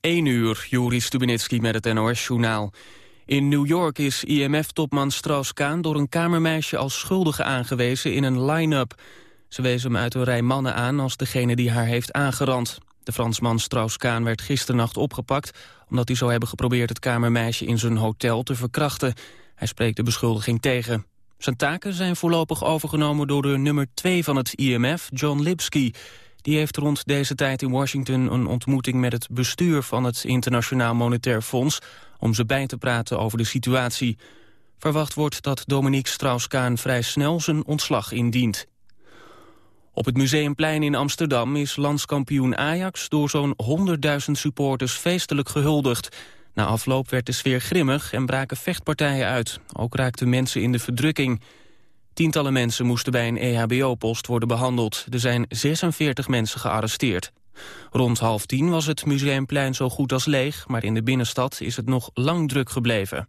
1 uur, Juri Stubenitski met het NOS-journaal. In New York is IMF-topman Strauss-Kaan door een kamermeisje als schuldige aangewezen in een line-up. Ze wees hem uit een rij mannen aan als degene die haar heeft aangerand. De Fransman Strauss-Kaan werd gisternacht opgepakt... omdat hij zou hebben geprobeerd het kamermeisje in zijn hotel te verkrachten. Hij spreekt de beschuldiging tegen. Zijn taken zijn voorlopig overgenomen door de nummer 2 van het IMF, John Lipsky... Die heeft rond deze tijd in Washington een ontmoeting met het bestuur van het Internationaal Monetair Fonds om ze bij te praten over de situatie. Verwacht wordt dat Dominique Strauss-Kaan vrij snel zijn ontslag indient. Op het Museumplein in Amsterdam is landskampioen Ajax door zo'n 100.000 supporters feestelijk gehuldigd. Na afloop werd de sfeer grimmig en braken vechtpartijen uit. Ook raakten mensen in de verdrukking. Tientallen mensen moesten bij een EHBO-post worden behandeld. Er zijn 46 mensen gearresteerd. Rond half tien was het Museumplein zo goed als leeg... maar in de binnenstad is het nog lang druk gebleven.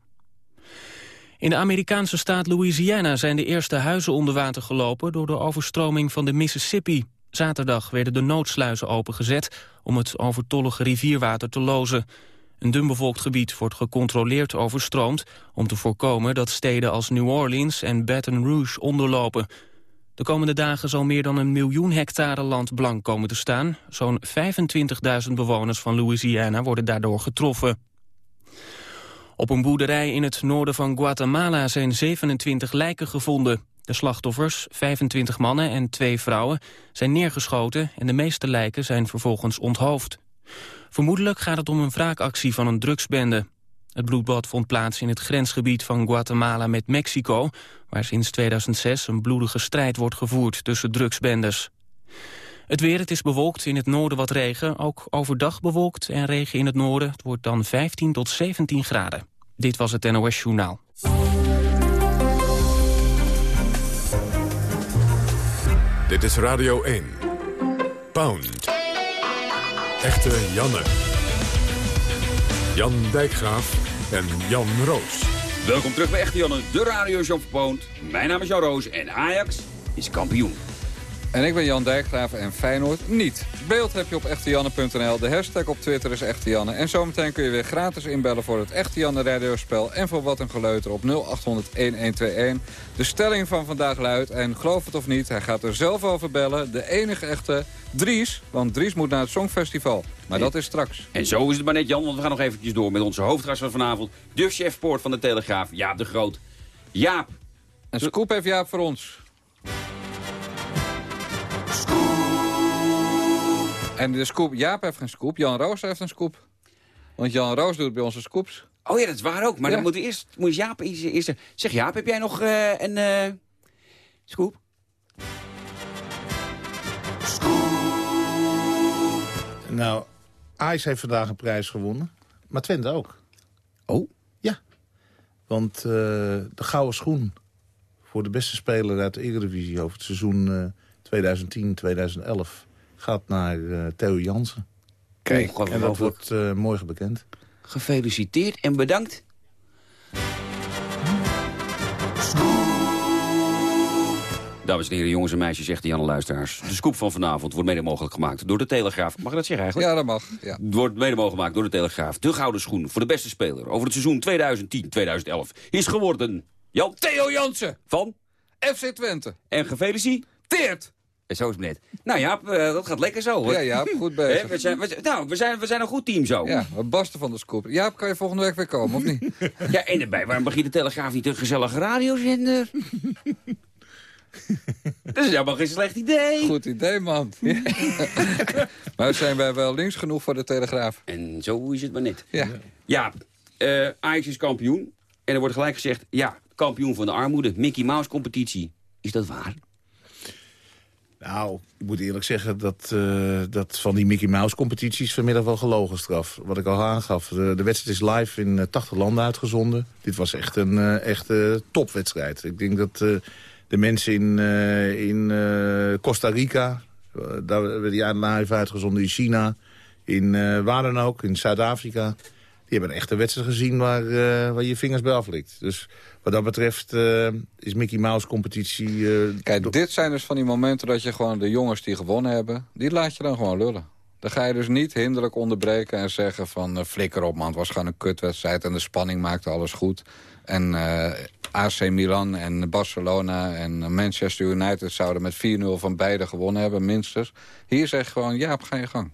In de Amerikaanse staat Louisiana zijn de eerste huizen onder water gelopen... door de overstroming van de Mississippi. Zaterdag werden de noodsluizen opengezet om het overtollige rivierwater te lozen. Een dunbevolkt gebied wordt gecontroleerd overstroomd... om te voorkomen dat steden als New Orleans en Baton Rouge onderlopen. De komende dagen zal meer dan een miljoen hectare land blank komen te staan. Zo'n 25.000 bewoners van Louisiana worden daardoor getroffen. Op een boerderij in het noorden van Guatemala zijn 27 lijken gevonden. De slachtoffers, 25 mannen en twee vrouwen, zijn neergeschoten... en de meeste lijken zijn vervolgens onthoofd. Vermoedelijk gaat het om een wraakactie van een drugsbende. Het bloedbad vond plaats in het grensgebied van Guatemala met Mexico... waar sinds 2006 een bloedige strijd wordt gevoerd tussen drugsbendes. Het weer, het is bewolkt, in het noorden wat regen. Ook overdag bewolkt en regen in het noorden. Het wordt dan 15 tot 17 graden. Dit was het NOS Journaal. Dit is Radio 1. Pound. Echte Janne. Jan Dijkgraaf en Jan Roos. Welkom terug bij Echte Janne, de radio show Poont. Mijn naam is Jan Roos en Ajax is kampioen. En ik ben Jan Dijkgraaf en Feyenoord niet. Beeld heb je op echtejanne.nl. De hashtag op Twitter is Echte Janne. En zometeen kun je weer gratis inbellen voor het Echte Janne radiospel. En voor wat een geleuter op 0800-1121. De stelling van vandaag luidt, en geloof het of niet, hij gaat er zelf over bellen. De enige echte Dries, want Dries moet naar het Songfestival. Maar dat is straks. En zo is het maar net, Jan, want we gaan nog eventjes door met onze hoofdgast van vanavond. De chefpoort van de Telegraaf, Jaap de Groot. Jaap. Een scoop heeft Jaap voor ons. En de scoop, Jaap heeft geen scoop, Jan Roos heeft een scoop. Want Jan Roos doet bij onze scoops. Oh ja, dat is waar ook. Maar dan moet eerst, moet Jaap eerst, eerst... Zeg Jaap, heb jij nog uh, een uh, scoop? Nou, Ajax heeft vandaag een prijs gewonnen. Maar Twente ook. Oh? Ja. Want uh, de gouden schoen voor de beste speler uit de Eredivisie... over het seizoen 2010-2011 gaat naar uh, Theo Jansen. Kijk, en dat wordt uh, morgen bekend. Gefeliciteerd en bedankt. Dames en heren, jongens en meisjes, zegt Janne Luisteraars. De scoop van vanavond wordt mede mogelijk gemaakt door de Telegraaf. Mag ik dat zeggen eigenlijk? Ja, dat mag. Ja. Wordt mede mogelijk gemaakt door de Telegraaf. De gouden schoen voor de beste speler over het seizoen 2010-2011 is geworden... Jan Theo Jansen van... FC Twente. En gefeliciteerd zo is het net. Nou ja, uh, dat gaat lekker zo hoor. Ja, ja, goed bezig. we, zijn, we, nou, we zijn, we zijn een goed team zo. Ja, we barsten van de scoop. Jaap, kan je volgende week weer komen, of niet? ja, en erbij, waarom begint de Telegraaf niet een gezellige radiozender? dat is helemaal geen slecht idee. Goed idee, man. maar zijn wij wel links genoeg voor de Telegraaf? En zo is het maar net. Ja. Ja, uh, Ajax is kampioen. En er wordt gelijk gezegd, ja, kampioen van de armoede. Mickey Mouse competitie. Is dat waar? Nou, ik moet eerlijk zeggen dat, uh, dat van die Mickey Mouse competities vanmiddag wel gelogen straf. Wat ik al aangaf, de, wedstrijd is live in uh, 80 landen uitgezonden. Dit was echt een uh, echte topwedstrijd. Ik denk dat de mensen in, in Costa Rica, daar werd die live uitgezonden in China, in waar dan ook, in Zuid-Afrika. Die hebben een echte wedstrijd gezien waar, waar je vingers bij aflikt. Dus wat dat betreft uh, is Mickey Mouse competitie... Uh, Kijk, dit zijn dus van die momenten dat je gewoon de jongens die gewonnen hebben... die laat je dan gewoon lullen. Dan ga je dus niet hinderlijk onderbreken en zeggen van... Uh, flikker op man, het was gewoon een kutwedstrijd... en de spanning maakte alles goed. En uh, AC Milan en Barcelona en Manchester United... zouden met 4-0 van beide gewonnen hebben, minstens. Hier zeg je gewoon, ja, ga je gang.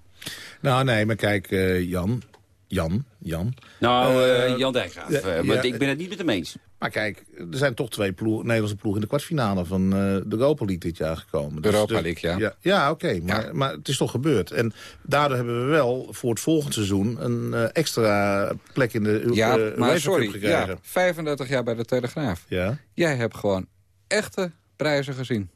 Nou, nee, maar kijk, uh, Jan... Jan, Jan. Nou, uh, Jan Dijkgraaf. Uh, maar ja, ik ben het niet met hem eens. Maar kijk, er zijn toch twee ploeg, Nederlandse ploegen in de kwartfinale van uh, de Europa League dit jaar gekomen. De Europa League, ja. Ja, ja oké, okay, maar, ja. maar het is toch gebeurd. En daardoor hebben we wel voor het volgende seizoen een uh, extra plek in de Ja, uh, maar sorry, ja, 35 jaar bij de Telegraaf. Ja. Jij hebt gewoon echte prijzen gezien.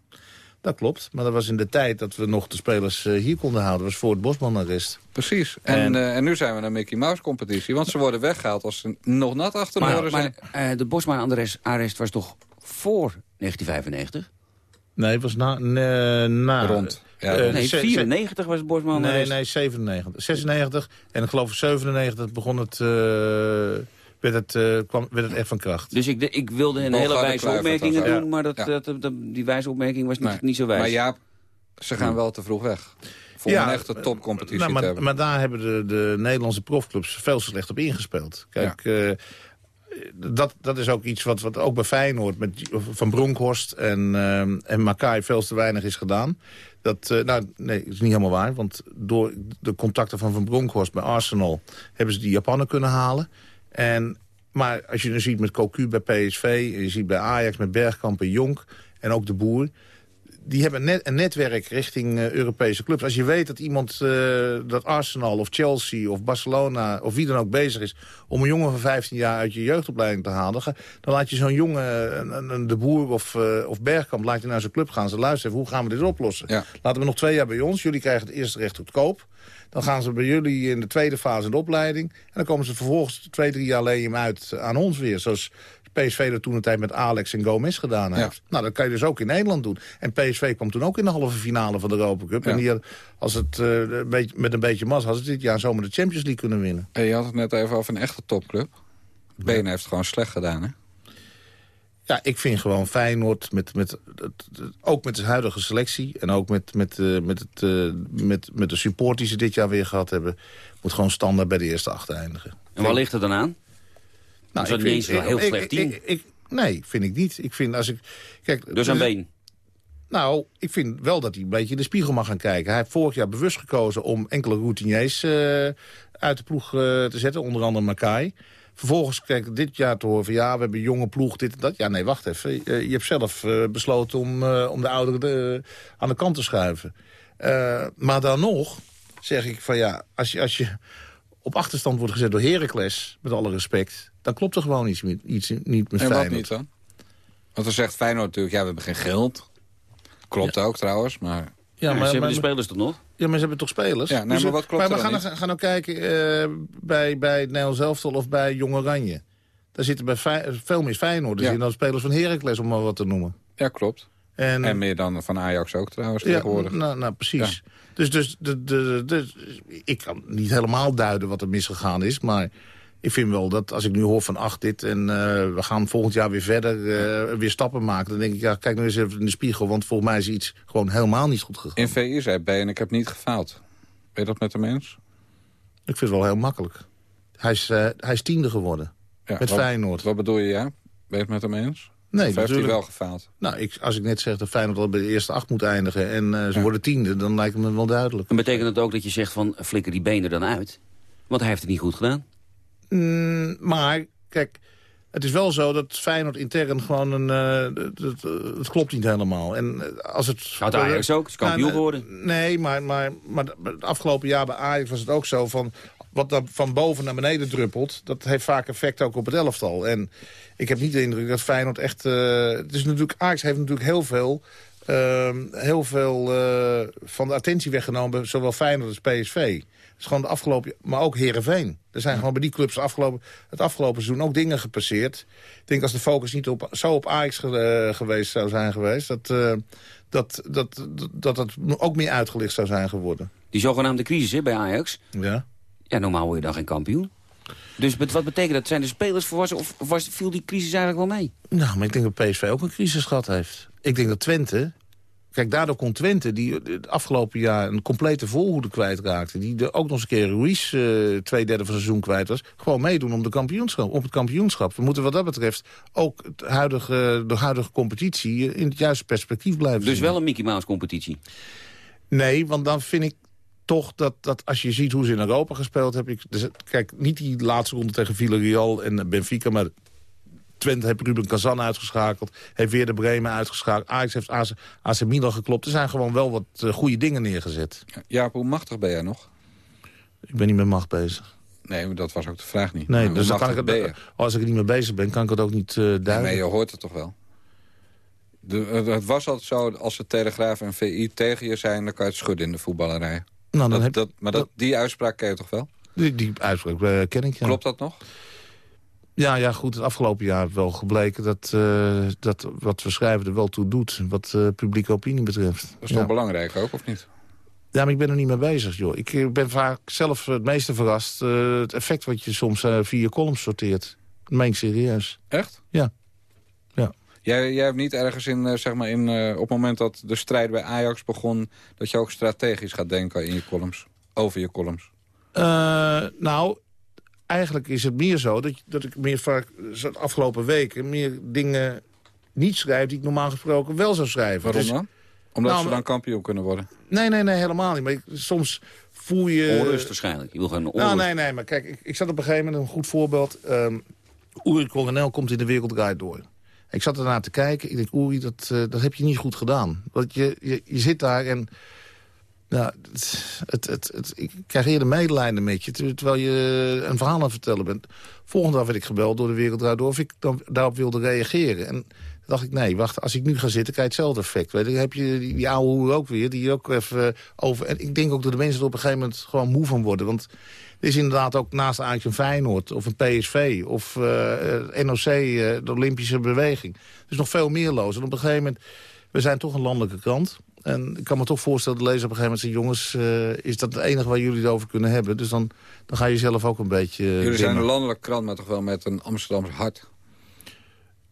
Dat klopt, maar dat was in de tijd dat we nog de spelers uh, hier konden houden. Dat was voor het Bosman-arrest. Precies, en, en, uh, en, nu zijn we naar Mickey Mouse competitie. Want ze worden weggehaald als ze nog nat achter de maar, oren zijn. Maar uh, de Bosman-arrest was toch voor 1995? Nee, het was na... na, na Rond. Ja, nee, 94 was het Bosman Nee, nee, 97. 96 en ik geloof 97 begon het werd het, uh, kwam, werd het echt van kracht. Dus ik, ik wilde een hele wijze opmerkingen doen, ja. maar dat, ja. dat, dat, die wijze opmerking was nee. niet, niet zo wijs. Maar ja, ze gaan wel te vroeg weg. Voor ja, een echte topcompetitie nou, maar, te hebben. Maar daar hebben de, de Nederlandse profclubs veel te slecht op ingespeeld. Kijk, ja. uh, dat, dat is ook iets wat, wat ook bij Feyenoord met Van Bronkhorst en, uh, en Makai veel te weinig is gedaan. Dat, uh, nou, nee, dat is niet helemaal waar. Want door de contacten van Van Bronkhorst bij Arsenal hebben ze die Japanen kunnen halen. En, maar als je dan ziet met Cocu bij PSV... en je ziet bij Ajax met Bergkamp en Jonk en ook de Boer... die hebben net, een netwerk richting uh, Europese clubs. Als je weet dat iemand, uh, dat Arsenal of Chelsea of Barcelona... of wie dan ook bezig is om een jongen van 15 jaar uit je jeugdopleiding te halen... dan laat je zo'n jongen, een, een, de Boer of, uh, of Bergkamp, laat je naar zijn club gaan. Ze luisteren, hoe gaan we dit oplossen? Ja. Laten we nog twee jaar bij ons. Jullie krijgen het eerste recht goedkoop. Dan gaan ze bij jullie in de tweede fase in de opleiding. En dan komen ze vervolgens twee, drie jaar alleen hem uit aan ons weer. Zoals PSV dat toen een tijd met Alex en Gomez gedaan heeft. Ja. Nou, dat kan je dus ook in Nederland doen. En PSV kwam toen ook in de halve finale van de Europa Cup. Ja. En hier, als het, uh, een beetje, met een beetje mas, had ze dit jaar zomaar de Champions League kunnen winnen. En je had het net even over een echte topclub. Benen heeft het gewoon slecht gedaan, hè? Ja, ik vind gewoon Feyenoord, met, met, ook met de huidige selectie... en ook met, met, uh, met, het, uh, met, met de support die ze dit jaar weer gehad hebben... moet gewoon standaard bij de eerste acht eindigen. En waar ligt het dan aan? Nou, is dat niet eens heel slecht team? Ik, ik, nee, vind ik niet. Ik vind als ik, kijk, dus aan been? Nou, ik vind wel dat hij een beetje in de spiegel mag gaan kijken. Hij heeft vorig jaar bewust gekozen om enkele routiniers uh, uit de ploeg te zetten. Onder andere Makai. Vervolgens kijk dit jaar te horen van ja, we hebben een jonge ploeg, dit en dat. Ja, nee, wacht even. Je, je hebt zelf uh, besloten om, uh, om de ouderen aan de kant te schuiven. maar dan nog zeg ik van ja, als je, als je op achterstand wordt gezet door Heracles, met alle respect, dan klopt er gewoon iets, iets niet met en Feyenoord. wat niet dan? Want dan zegt Feyenoord natuurlijk, ja, we hebben geen geld. Klopt ja. ook trouwens, maar... Ja, maar, ze hebben de spelers toch nog? Ja, maar ze hebben toch spelers? Ja, nee, dus, maar wat klopt maar we gaan, gaan nou kijken uh, bij, bij Nederlands elftal of bij Jong Oranje. Daar zitten bij veel meer Feyenoorders Ja. in dan spelers van Heracles, om maar wat te noemen. Ja, klopt. En, En meer dan van Ajax ook trouwens ja, tegenwoordig. nou, nou, precies. Dus, dus de, de, de, ik kan niet helemaal duiden wat er misgegaan is, maar... Ik vind wel dat als ik nu hoor van ach dit en uh, we gaan volgend jaar weer verder, uh, weer stappen maken. Dan denk ik, ja, kijk nu eens even in de spiegel. Want volgens mij is iets gewoon helemaal niet goed gegaan. In VI zei B en ik heb niet gefaald. Ben je dat met de mens? Ik vind het wel heel makkelijk. Hij is, uh, hij is tiende geworden. Ja, met wat, Feyenoord. Wat bedoel je, ja? Ben je het met hem eens? Nee, of heeft hij natuurlijk. wel gefaald? Nou, ik, als ik net zeg dat Feyenoord al bij de eerste acht moet eindigen... en uh, ze Ja. worden tiende, dan lijkt het me wel duidelijk. En betekent het ook dat je zegt van flikker die benen dan uit? Want hij heeft het niet goed gedaan. Mm, maar, kijk, het is wel zo dat Feyenoord intern gewoon een... eh, het, het, het klopt niet helemaal. En eh, als het... Had Ajax ook, is kampioen Nou, geworden. Nee, maar, maar, maar het afgelopen jaar bij Ajax was het ook zo van... wat dan van boven naar beneden druppelt... dat heeft vaak effect ook op het elftal. En ik heb niet de indruk dat Feyenoord echt... eh, het is natuurlijk, Ajax heeft natuurlijk heel veel... ehm, heel veel eh, van de attentie weggenomen, zowel Feyenoord als PSV. Het is gewoon de afgelopen, maar ook Herenveen. Er zijn gewoon bij die clubs afgelopen, het afgelopen seizoen ook dingen gepasseerd. Ik denk als de focus niet op, zo op Ajax ge- eh, geweest zou zijn geweest, dat, eh, dat, dat, dat dat ook meer uitgelicht zou zijn geworden. Die zogenaamde crisis hè, bij Ajax. Ja. Ja, normaal word je dan geen kampioen. Dus wat betekent dat? Zijn de spelers volwassen of was, viel die crisis eigenlijk wel mee? Nou, maar ik denk dat PSV ook een crisis gehad heeft. Ik denk dat Twente Kijk, daardoor kon Twente, die het afgelopen jaar een complete volhoede kwijtraakte... die er ook nog eens een keer Ruiz uh, twee derde van het seizoen kwijt was... gewoon meedoen om de kampioenschap, op het kampioenschap. We moeten wat dat betreft ook het huidige, de huidige competitie... in het juiste perspectief blijven Dus zien. wel een Mickey Mouse competitie? Nee, want dan vind ik toch dat, dat als je ziet hoe ze in Europa gespeeld hebben... Ik, dus, kijk, niet die laatste ronde tegen Villarreal en Benfica... maar Twente heeft Ruben Kazan uitgeschakeld. Heeft weer de Bremen uitgeschakeld. Ajax heeft AC, AC Milan geklopt. Er zijn gewoon wel wat uh, goede dingen neergezet. Jaap, hoe machtig ben jij nog? Ik ben niet met macht bezig. Nee, dat was ook de vraag niet. Nee, dus dan kan ik het, als ik er niet mee bezig ben, kan ik het ook niet uh, duiden. Nee, maar je hoort het toch wel? De, het, was altijd zo, als de Telegraaf en VI tegen je zijn... dan kan je het schudden in de voetballerij. Nou, dan Dat, heb, dat, maar dat, die uitspraak ken je toch wel? die, die uitspraak eh, ken ik, ja. Klopt dat nog? Ja, ja, goed. Het afgelopen jaar heeft wel gebleken dat, eh, dat wat we schrijven er wel toe doet. Wat eh, publieke opinie betreft. Dat is ja. toch belangrijk ook, of niet? Ja, maar ik ben er niet mee bezig, joh. Ik eh, ben vaak zelf het meeste verrast. het effect wat je soms via columns sorteert. Dat meen ik serieus. Echt? Ja. Ja. Jij, jij hebt niet ergens in, zeg maar in, op het moment dat de strijd bij Ajax begon... dat je ook strategisch gaat denken in je columns. Over je columns. Nou, eigenlijk is het meer zo dat, dat ik meer vaak de afgelopen weken... meer dingen niet schrijf die ik normaal gesproken wel zou schrijven. Waarom Dus- dan? Omdat Nou, ze dan kampioen kunnen worden. Nee, nee, nee, helemaal niet. Maar ik- soms voel je... Onrust waarschijnlijk. Je wil gewoon onrust. Nou, nee, nee, maar kijk, ik, ik zat op een gegeven moment, een goed voorbeeld... ehm Uri Coronel komt in de wereld draait door. Ik zat ernaar te kijken, ik denk, Uri, dat, eh, dat heb je niet goed gedaan. Want je, je, je zit daar en... Nou, het, het, ik krijg eerder medelijden met je, ter- terwijl je een verhaal aan het vertellen bent. Volgende dag werd ik gebeld door de wereld of ik dan daarop wilde reageren. En dacht ik, nee, wacht, als ik nu ga zitten, krijg je hetzelfde effect. Weet je, dan heb je die, die oude ook weer, die ook even eh, over... En ik denk ook dat de mensen er op een gegeven moment gewoon moe van worden. Want er is inderdaad ook naast eigenlijk een Feyenoord of een PSV of eh, NOC, eh, de Olympische Beweging. Er is nog veel meer los. En op een gegeven moment, we zijn toch een landelijke krant. En ik kan me toch voorstellen, de lezer op een gegeven moment zegt... jongens, eh, is dat het enige waar jullie het over kunnen hebben? Dus dan, dan ga je zelf ook een beetje... eh, Jullie zijn een landelijke krant, maar toch wel met een Amsterdams hart.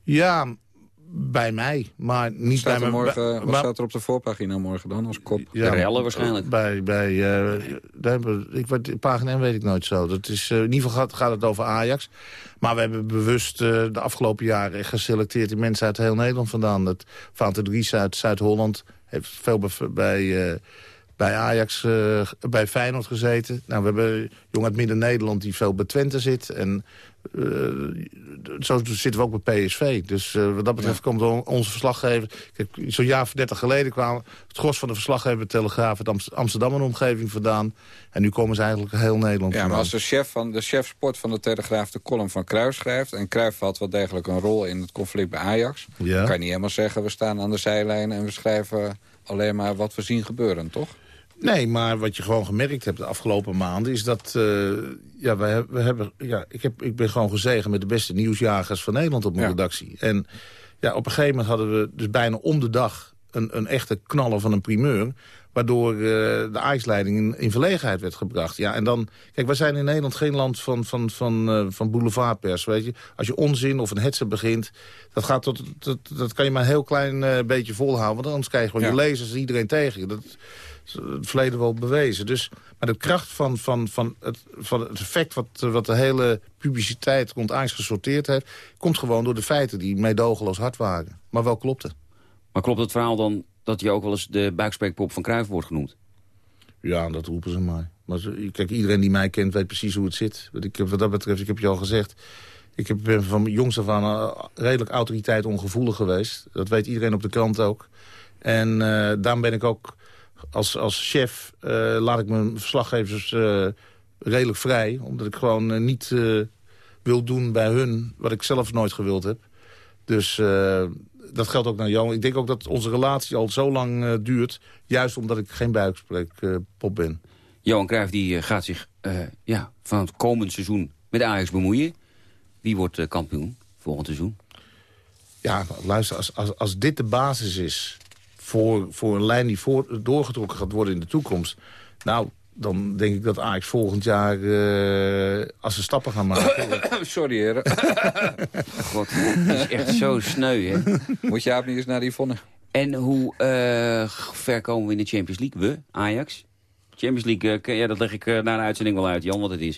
Ja, bij mij, maar niet Staat bij morgen, bij- wat maar- staat er op de voorpagina morgen dan als kop? ja, De rellen waarschijnlijk. Bij, bij, eh, daar hebben we- ik weet, de pagina M weet ik nooit zo. Dat is, in ieder geval gaat, gaat het over Ajax. Maar we hebben bewust eh, de afgelopen jaren geselecteerd... die mensen uit heel Nederland vandaan. Dat Fante Dries uit Zuid-Holland heeft veel bij, eh, bij Ajax, eh, bij Feyenoord gezeten. Nou, we hebben jong uit Midden-Nederland die veel bij Twente zit. En zo zitten we ook bij PSV. Dus eh, wat dat betreft komt on- onze verslaggever... Zo'n jaar of dertig geleden kwamen het gros van de verslaggever... Telegraaf Amst- Amsterdam en omgeving vandaan. En nu komen ze eigenlijk heel Nederland Ja, maar als de chef, van, de chef sport van de Telegraaf de column van Cruijff schrijft... en Cruijff had wel degelijk een rol in het conflict bij Ajax... Ja. kan je niet helemaal zeggen, we staan aan de zijlijn... en we schrijven alleen maar wat we zien gebeuren, toch? Nee, maar wat je gewoon gemerkt hebt de afgelopen maanden... is dat eh, ja, wij, we hebben, ja, ik, heb, ik ben gewoon gezegen met de beste nieuwsjagers van Nederland op mijn Ja. redactie. En ja, op een gegeven moment hadden we dus bijna om de dag... een, een echte knaller van een primeur... waardoor eh, de Ajax-leiding in, in verlegenheid werd gebracht. Ja, en dan, kijk, wij zijn in Nederland geen land van, van, van, eh, van boulevardpers, weet je. Als je onzin of een hetze begint, dat, gaat tot, dat, dat kan je maar een heel klein beetje volhouden. Want anders krijg je gewoon Ja. je lezers en iedereen tegen je. Dat het verleden wel bewezen. Dus, maar de kracht van, van, van, het, van het effect wat, eh, wat de hele publiciteit rond Ajax gesorteerd heeft... komt gewoon door de feiten die meedogenloos hard waren. Maar wel klopten. Maar klopt het verhaal dan dat je ook wel eens de buikspreekpop van Cruijff wordt genoemd? Ja, dat roepen ze maar. maar kijk, iedereen die mij kent weet precies hoe het zit. Wat, ik, heb- wat dat betreft, ik heb je al gezegd... ik heb, ben van jongs af aan eh, redelijk autoriteit ongevoelig geweest. Dat weet iedereen op de krant ook. En eh, daarom ben ik ook als, als chef... eh, laat ik mijn verslaggevers eh, redelijk vrij. Omdat ik gewoon eh, niet wil doen bij hun... wat ik zelf nooit gewild heb. Dus dat geldt ook naar Johan. Ik denk ook dat onze relatie al zo lang duurt... juist omdat ik geen buikspreekpop ben. Johan Cruijff die, gaat zich ja, van het komend seizoen met Ajax bemoeien. Wie wordt kampioen volgend seizoen? Ja, luister, als, als, als dit de basis is voor, voor een lijn die voor, doorgetrokken gaat worden in de toekomst... nou, dan denk ik dat Ajax volgend jaar, eh, als ze stappen gaan maken... Sorry, heren. God, het is echt zo sneu, hè? Moet je niet eens naar die vonne? En hoe eh, ver komen we in de Champions League? We, Ajax? Champions League, eh, ja, dat leg ik eh, na de uitzending wel uit, Jan, wat het is.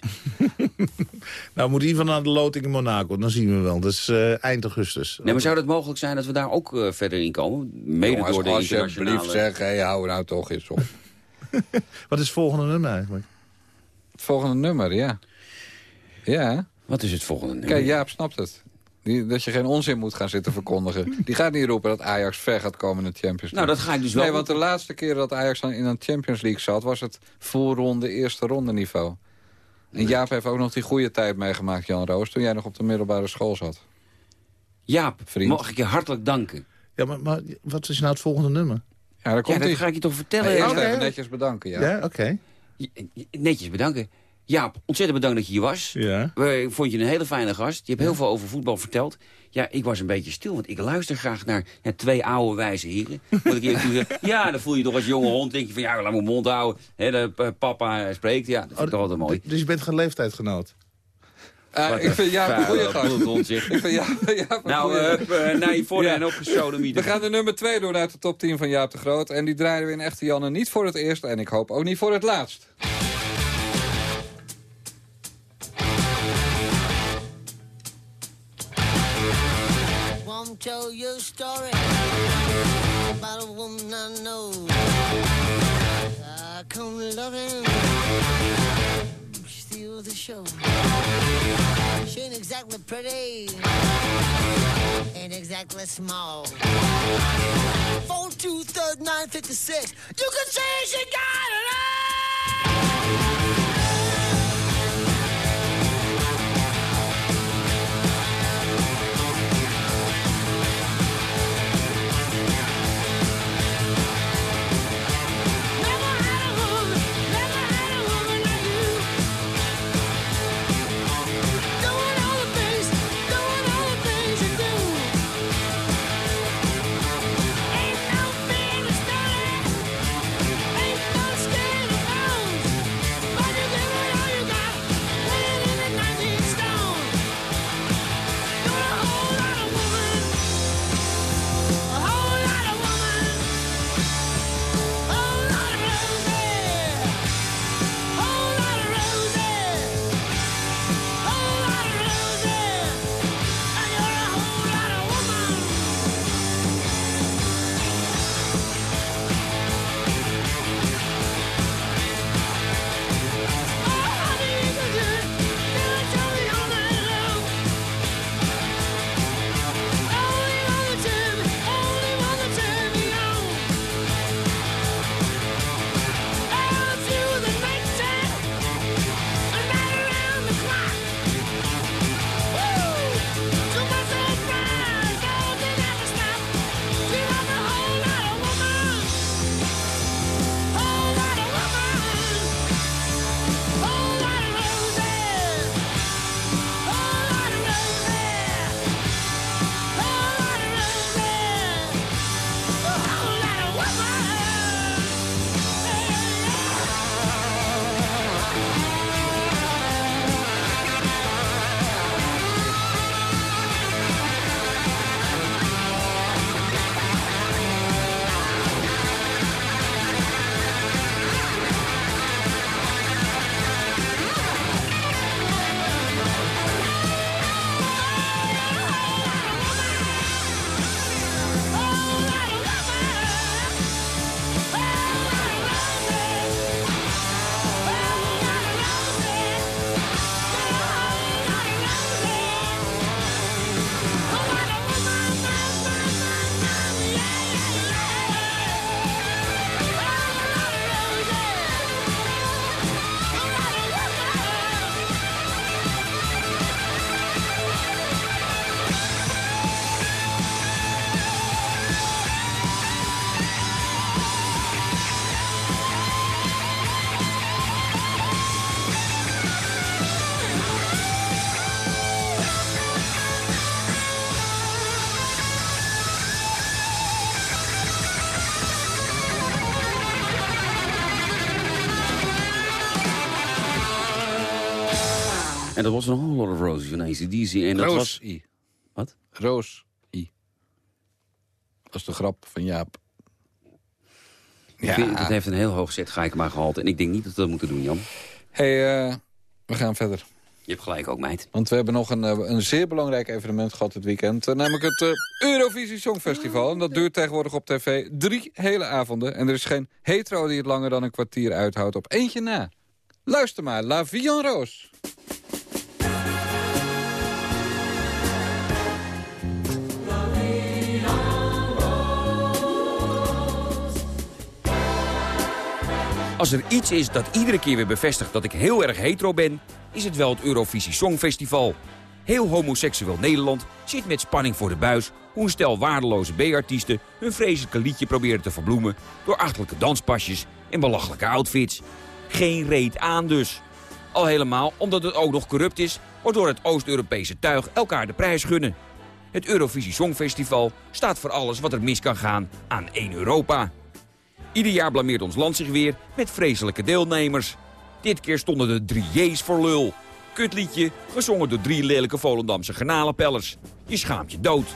Nou, moeten ieder naar de loting in Monaco. Dan zien we wel. Dat is eh, eind augustus. Nee, maar zou het mogelijk zijn dat we daar ook eh, verder in komen? Mede Jongens, door de als je internationale... blieft zegt, hé, hou nou toch eens op. Wat is het volgende nummer eigenlijk? Het volgende nummer, ja. Ja, Wat is het volgende nummer? kijk, Jaap snapt het. Die, dat je geen onzin moet gaan zitten verkondigen. Die gaat niet roepen dat Ajax ver gaat komen in de Champions Nou, League. dat ga ik dus wel... Nee, want de laatste keer dat Ajax dan in een Champions League zat... was het voorronde, eerste ronde niveau. En Jaap heeft ook nog die goede tijd meegemaakt, Jan Roos... toen jij nog op de middelbare school zat. Jaap, Vriend. mag ik je hartelijk danken? Ja, maar, maar wat is nou het volgende nummer? Ja, daar Ja, komt dat hij. ga ik je toch vertellen? Nee, eerst? Oké. even netjes bedanken, ja. Ja, oké. Je- je- Netjes bedanken. Jaap, ontzettend bedankt dat je hier was. Ja. We vond je een hele fijne gast. Je hebt heel veel over voetbal verteld. Ja, ik was een beetje stil, want ik luister graag naar ja, twee oude wijze heren. Moet ik toegeven. ja, dan voel je toch als jonge hond, denk je van ja, laat mijn mond houden. Hè, de, eh, papa spreekt, ja, dat vind ik toch altijd mooi. Dus je bent geen leeftijdgenoot? Ah, ik vind Jaap een goede Vuile gast. Ik vind Jaap, Jaap een Nou, eh, uh, naar je voor Ja. en op. We gaan de nummer 2 doen uit de top 10 van Jaap de Groot. En die draaien we in Echte Janne niet voor het eerst. En ik hoop ook niet voor het laatst. Won't tell you a story about a woman I know. I come loving, steal the show. She ain't exactly pretty, ain't exactly small. Four two third nine fifty six. You can say she got it all. En dat was een whole lot of roses van ACDC. En dat Roos was... I. Wat? Roos I. Dat is de grap van Jaap. Ik vind, dat heeft een heel hoog zet maar gehaald. En ik denk niet dat we dat moeten doen, Jan. hey, eh, we gaan verder. Je hebt gelijk ook, meid. Want we hebben nog een, eh, een zeer belangrijk evenement gehad dit weekend. eh, namelijk het Eurovisie Songfestival. En dat duurt tegenwoordig op tv drie hele avonden. En er is geen hetero die het langer dan een kwartier uithoudt op eentje na. Luister maar, La Vie en Rose. Als er iets is dat iedere keer weer bevestigt dat ik heel erg hetero ben... is het wel het Eurovisie Songfestival. Heel homoseksueel Nederland zit met spanning voor de buis... hoe een stel waardeloze B-artiesten hun vreselijke liedje proberen te verbloemen... door achterlijke danspasjes en belachelijke outfits. Geen reet aan dus. Al helemaal omdat het ook nog corrupt is... waardoor het Oost-Europese tuig elkaar de prijs gunnen. Het Eurovisie Songfestival staat voor alles wat er mis kan gaan aan één Europa. Ieder jaar blameert ons land zich weer met vreselijke deelnemers. Dit keer stonden de drie J's voor lul. Kutliedje, gezongen door drie lelijke Volendamse garnalenpellers. Je schaamt je dood.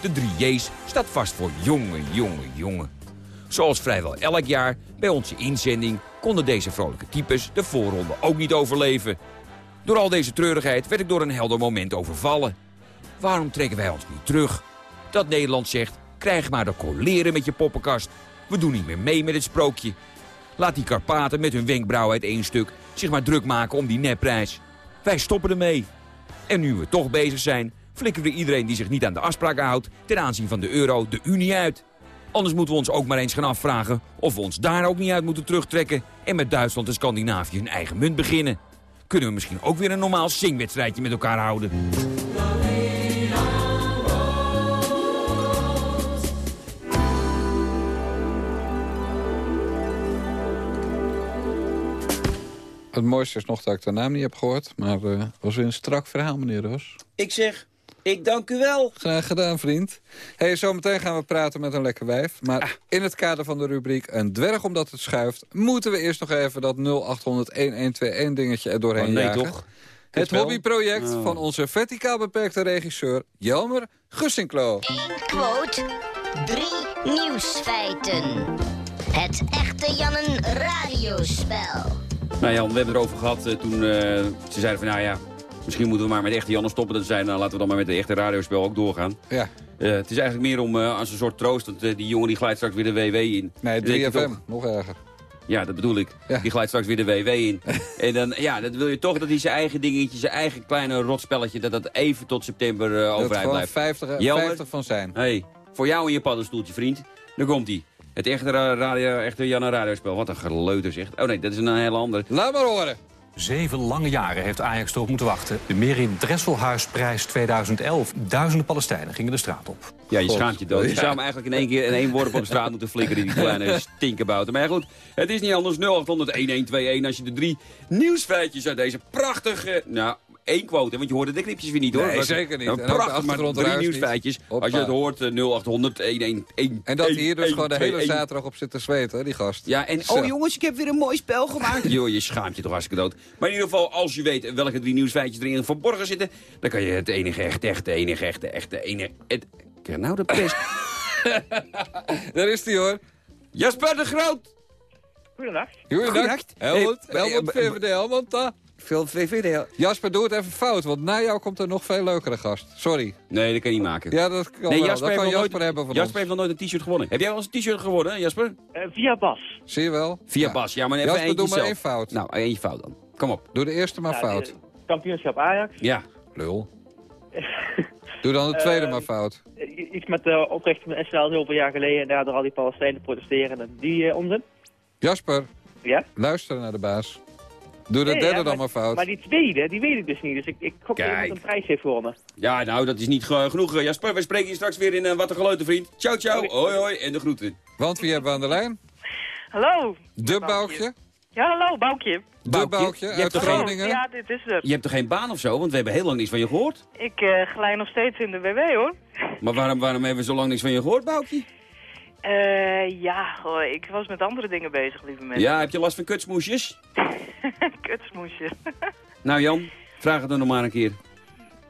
De drie J's staat vast voor jongen, jongen, jongen. Zoals vrijwel elk jaar bij onze inzending konden deze vrolijke types de voorronde ook niet overleven. Door al deze treurigheid werd ik door een helder moment overvallen. Waarom trekken wij ons niet terug? Dat Nederland zegt, krijg maar de coleren met je poppenkast. We doen niet meer mee met het sprookje. Laat die Karpaten met hun wenkbrauwen uit één stuk zich maar druk maken om die nepprijs. Wij stoppen ermee. En nu we toch bezig zijn, flikkeren we iedereen die zich niet aan de afspraken houdt... ten aanzien van de euro de Unie uit. Anders moeten we ons ook maar eens gaan afvragen of we ons daar ook niet uit moeten terugtrekken... en met Duitsland en Scandinavië hun eigen munt beginnen. Kunnen we misschien ook weer een normaal zingwedstrijdje met elkaar houden. Het mooiste is nog dat ik de naam niet heb gehoord. Maar eh was weer een strak verhaal, meneer Roos. Ik zeg, ik dank u wel. Graag gedaan, vriend. Hey, zometeen gaan we praten met een lekker wijf. Maar in het kader van de rubriek Een dwerg omdat het schuift... moeten we eerst nog even dat 0800-1121 dingetje er doorheen Oh, nee, jagen. toch? Het hobbyproject Oh. van onze verticaal beperkte regisseur Jelmer Gussinklo. Quote, drie nieuwsfeiten. Het echte Jannen radiospel. Nou Jan, we hebben het erover gehad eh, toen eh, ze zeiden van nou ja, misschien moeten we maar met echte Jannen stoppen. Dat ze zeiden, nou laten we dan maar met de echte radiospel ook doorgaan. Ja, Eh, het is eigenlijk meer om als een soort troost, want die jongen die glijdt straks weer de WW in. nee, Dan denk je 3FM, toch- nog erger. Ja, dat bedoel ik. Ja. Die glijdt straks weer de WW in. en dan, ja, dan wil je toch dat hij zijn eigen dingetje, zijn eigen kleine rotspelletje, dat dat even tot september Dat overeind blijft. 50, Jelmer? 50 van zijn. hey, voor jou en je paddenstoeltje, vriend. Dan komt hij. Het echte, ra- radio, echte Janne radiospel. Wat een geleuter zegt. Oh nee, dat is een hele andere. Laat maar horen. Zeven lange jaren heeft Ajax erop moeten wachten. De Merin Dresselhuisprijs 2011. Duizenden Palestijnen gingen de straat op. Ja, je God. schaamt je dood. Je Ja. zou hem eigenlijk in één keer in één worp op de straat moeten flikkeren, die kleine stinkenbouten. Maar ja, goed, het is niet anders. 0800-1121 als je de drie nieuwsfeitjes uit deze prachtige... Nou, één quote, want je hoorde de knipjes weer niet hoor. Nee, zeker niet. Een prachtig, maar achtergrond drie nieuwsfeitjes. Als je het hoort, eh, 0800-1121. En dat hier dus gewoon de hele zaterdag op zit te zweten, die gast. Ja, en oh jongens, ik heb weer een mooi spel gemaakt. Joh, je schaamt je toch hartstikke dood. Maar in ieder geval, als je weet welke drie nieuwsfeitjes erin verborgen zitten... dan kan je het enige echte, echte, enige echte, echte, enige... Het... Kijk nou de pest. Daar is hij hoor. Jasper de Groot! Goedendag. Goeiedag. Helmut, Helmut, eh, VVD, Helmut. Veel VVD. Jasper, doe het even fout, want na jou komt er nog veel leukere gast. Sorry. Nee, dat kan je niet maken. Ja, dat kan nee. Jasper, dat kan Jasper nooit, hebben van Jasper ons. heeft nog nooit een t-shirt gewonnen. Heb jij wel eens een t-shirt geworden, hè, Jasper? Eh, via Bas. Zie je wel? Via Ja. Bas. Ja, maar even Jasper, doe maar zelf. één fout. Nou, eentje fout dan. Kom op. Doe de eerste maar Ja, fout. de- Kampioenschap Ajax. Ja. Lul. Doe dan de tweede Eh, maar fout. Iets met de oprichting van SNL heel veel jaar geleden. En daardoor al die Palestijnen protesteren. En die onzin. Jasper, Ja? luister naar de baas. Doe de Nee, derde ja, dan maar fout. Maar die tweede, die weet ik dus niet. Dus ik, ik gok dat iemand een prijs heeft gewonnen. Ja, nou, dat is niet ge- genoeg, eh, Jasper. We spreken je straks weer in uh, Wat een Geluiden, vriend. Ciao, ciao. Hoi, hoi. En de groeten. Want wie hebben we aan de lijn? Hallo. De Boukje. Ja, hallo, Boukje. De Boukje, Boukje je uit hebt toch Groningen. Ja, dit is er. Je hebt toch geen baan of zo? Want we hebben heel lang niks van je gehoord. Ik eh glij nog steeds in de WW, hoor. Maar waarom, waarom hebben we zo lang niks van je gehoord, Boukje? Eh, ja, hoor, ik was met andere dingen bezig, lieve mensen. Ja, heb je last van kutsmoesjes? Kutsmoesje. Nou, Jan, vraag het dan nog maar een keer.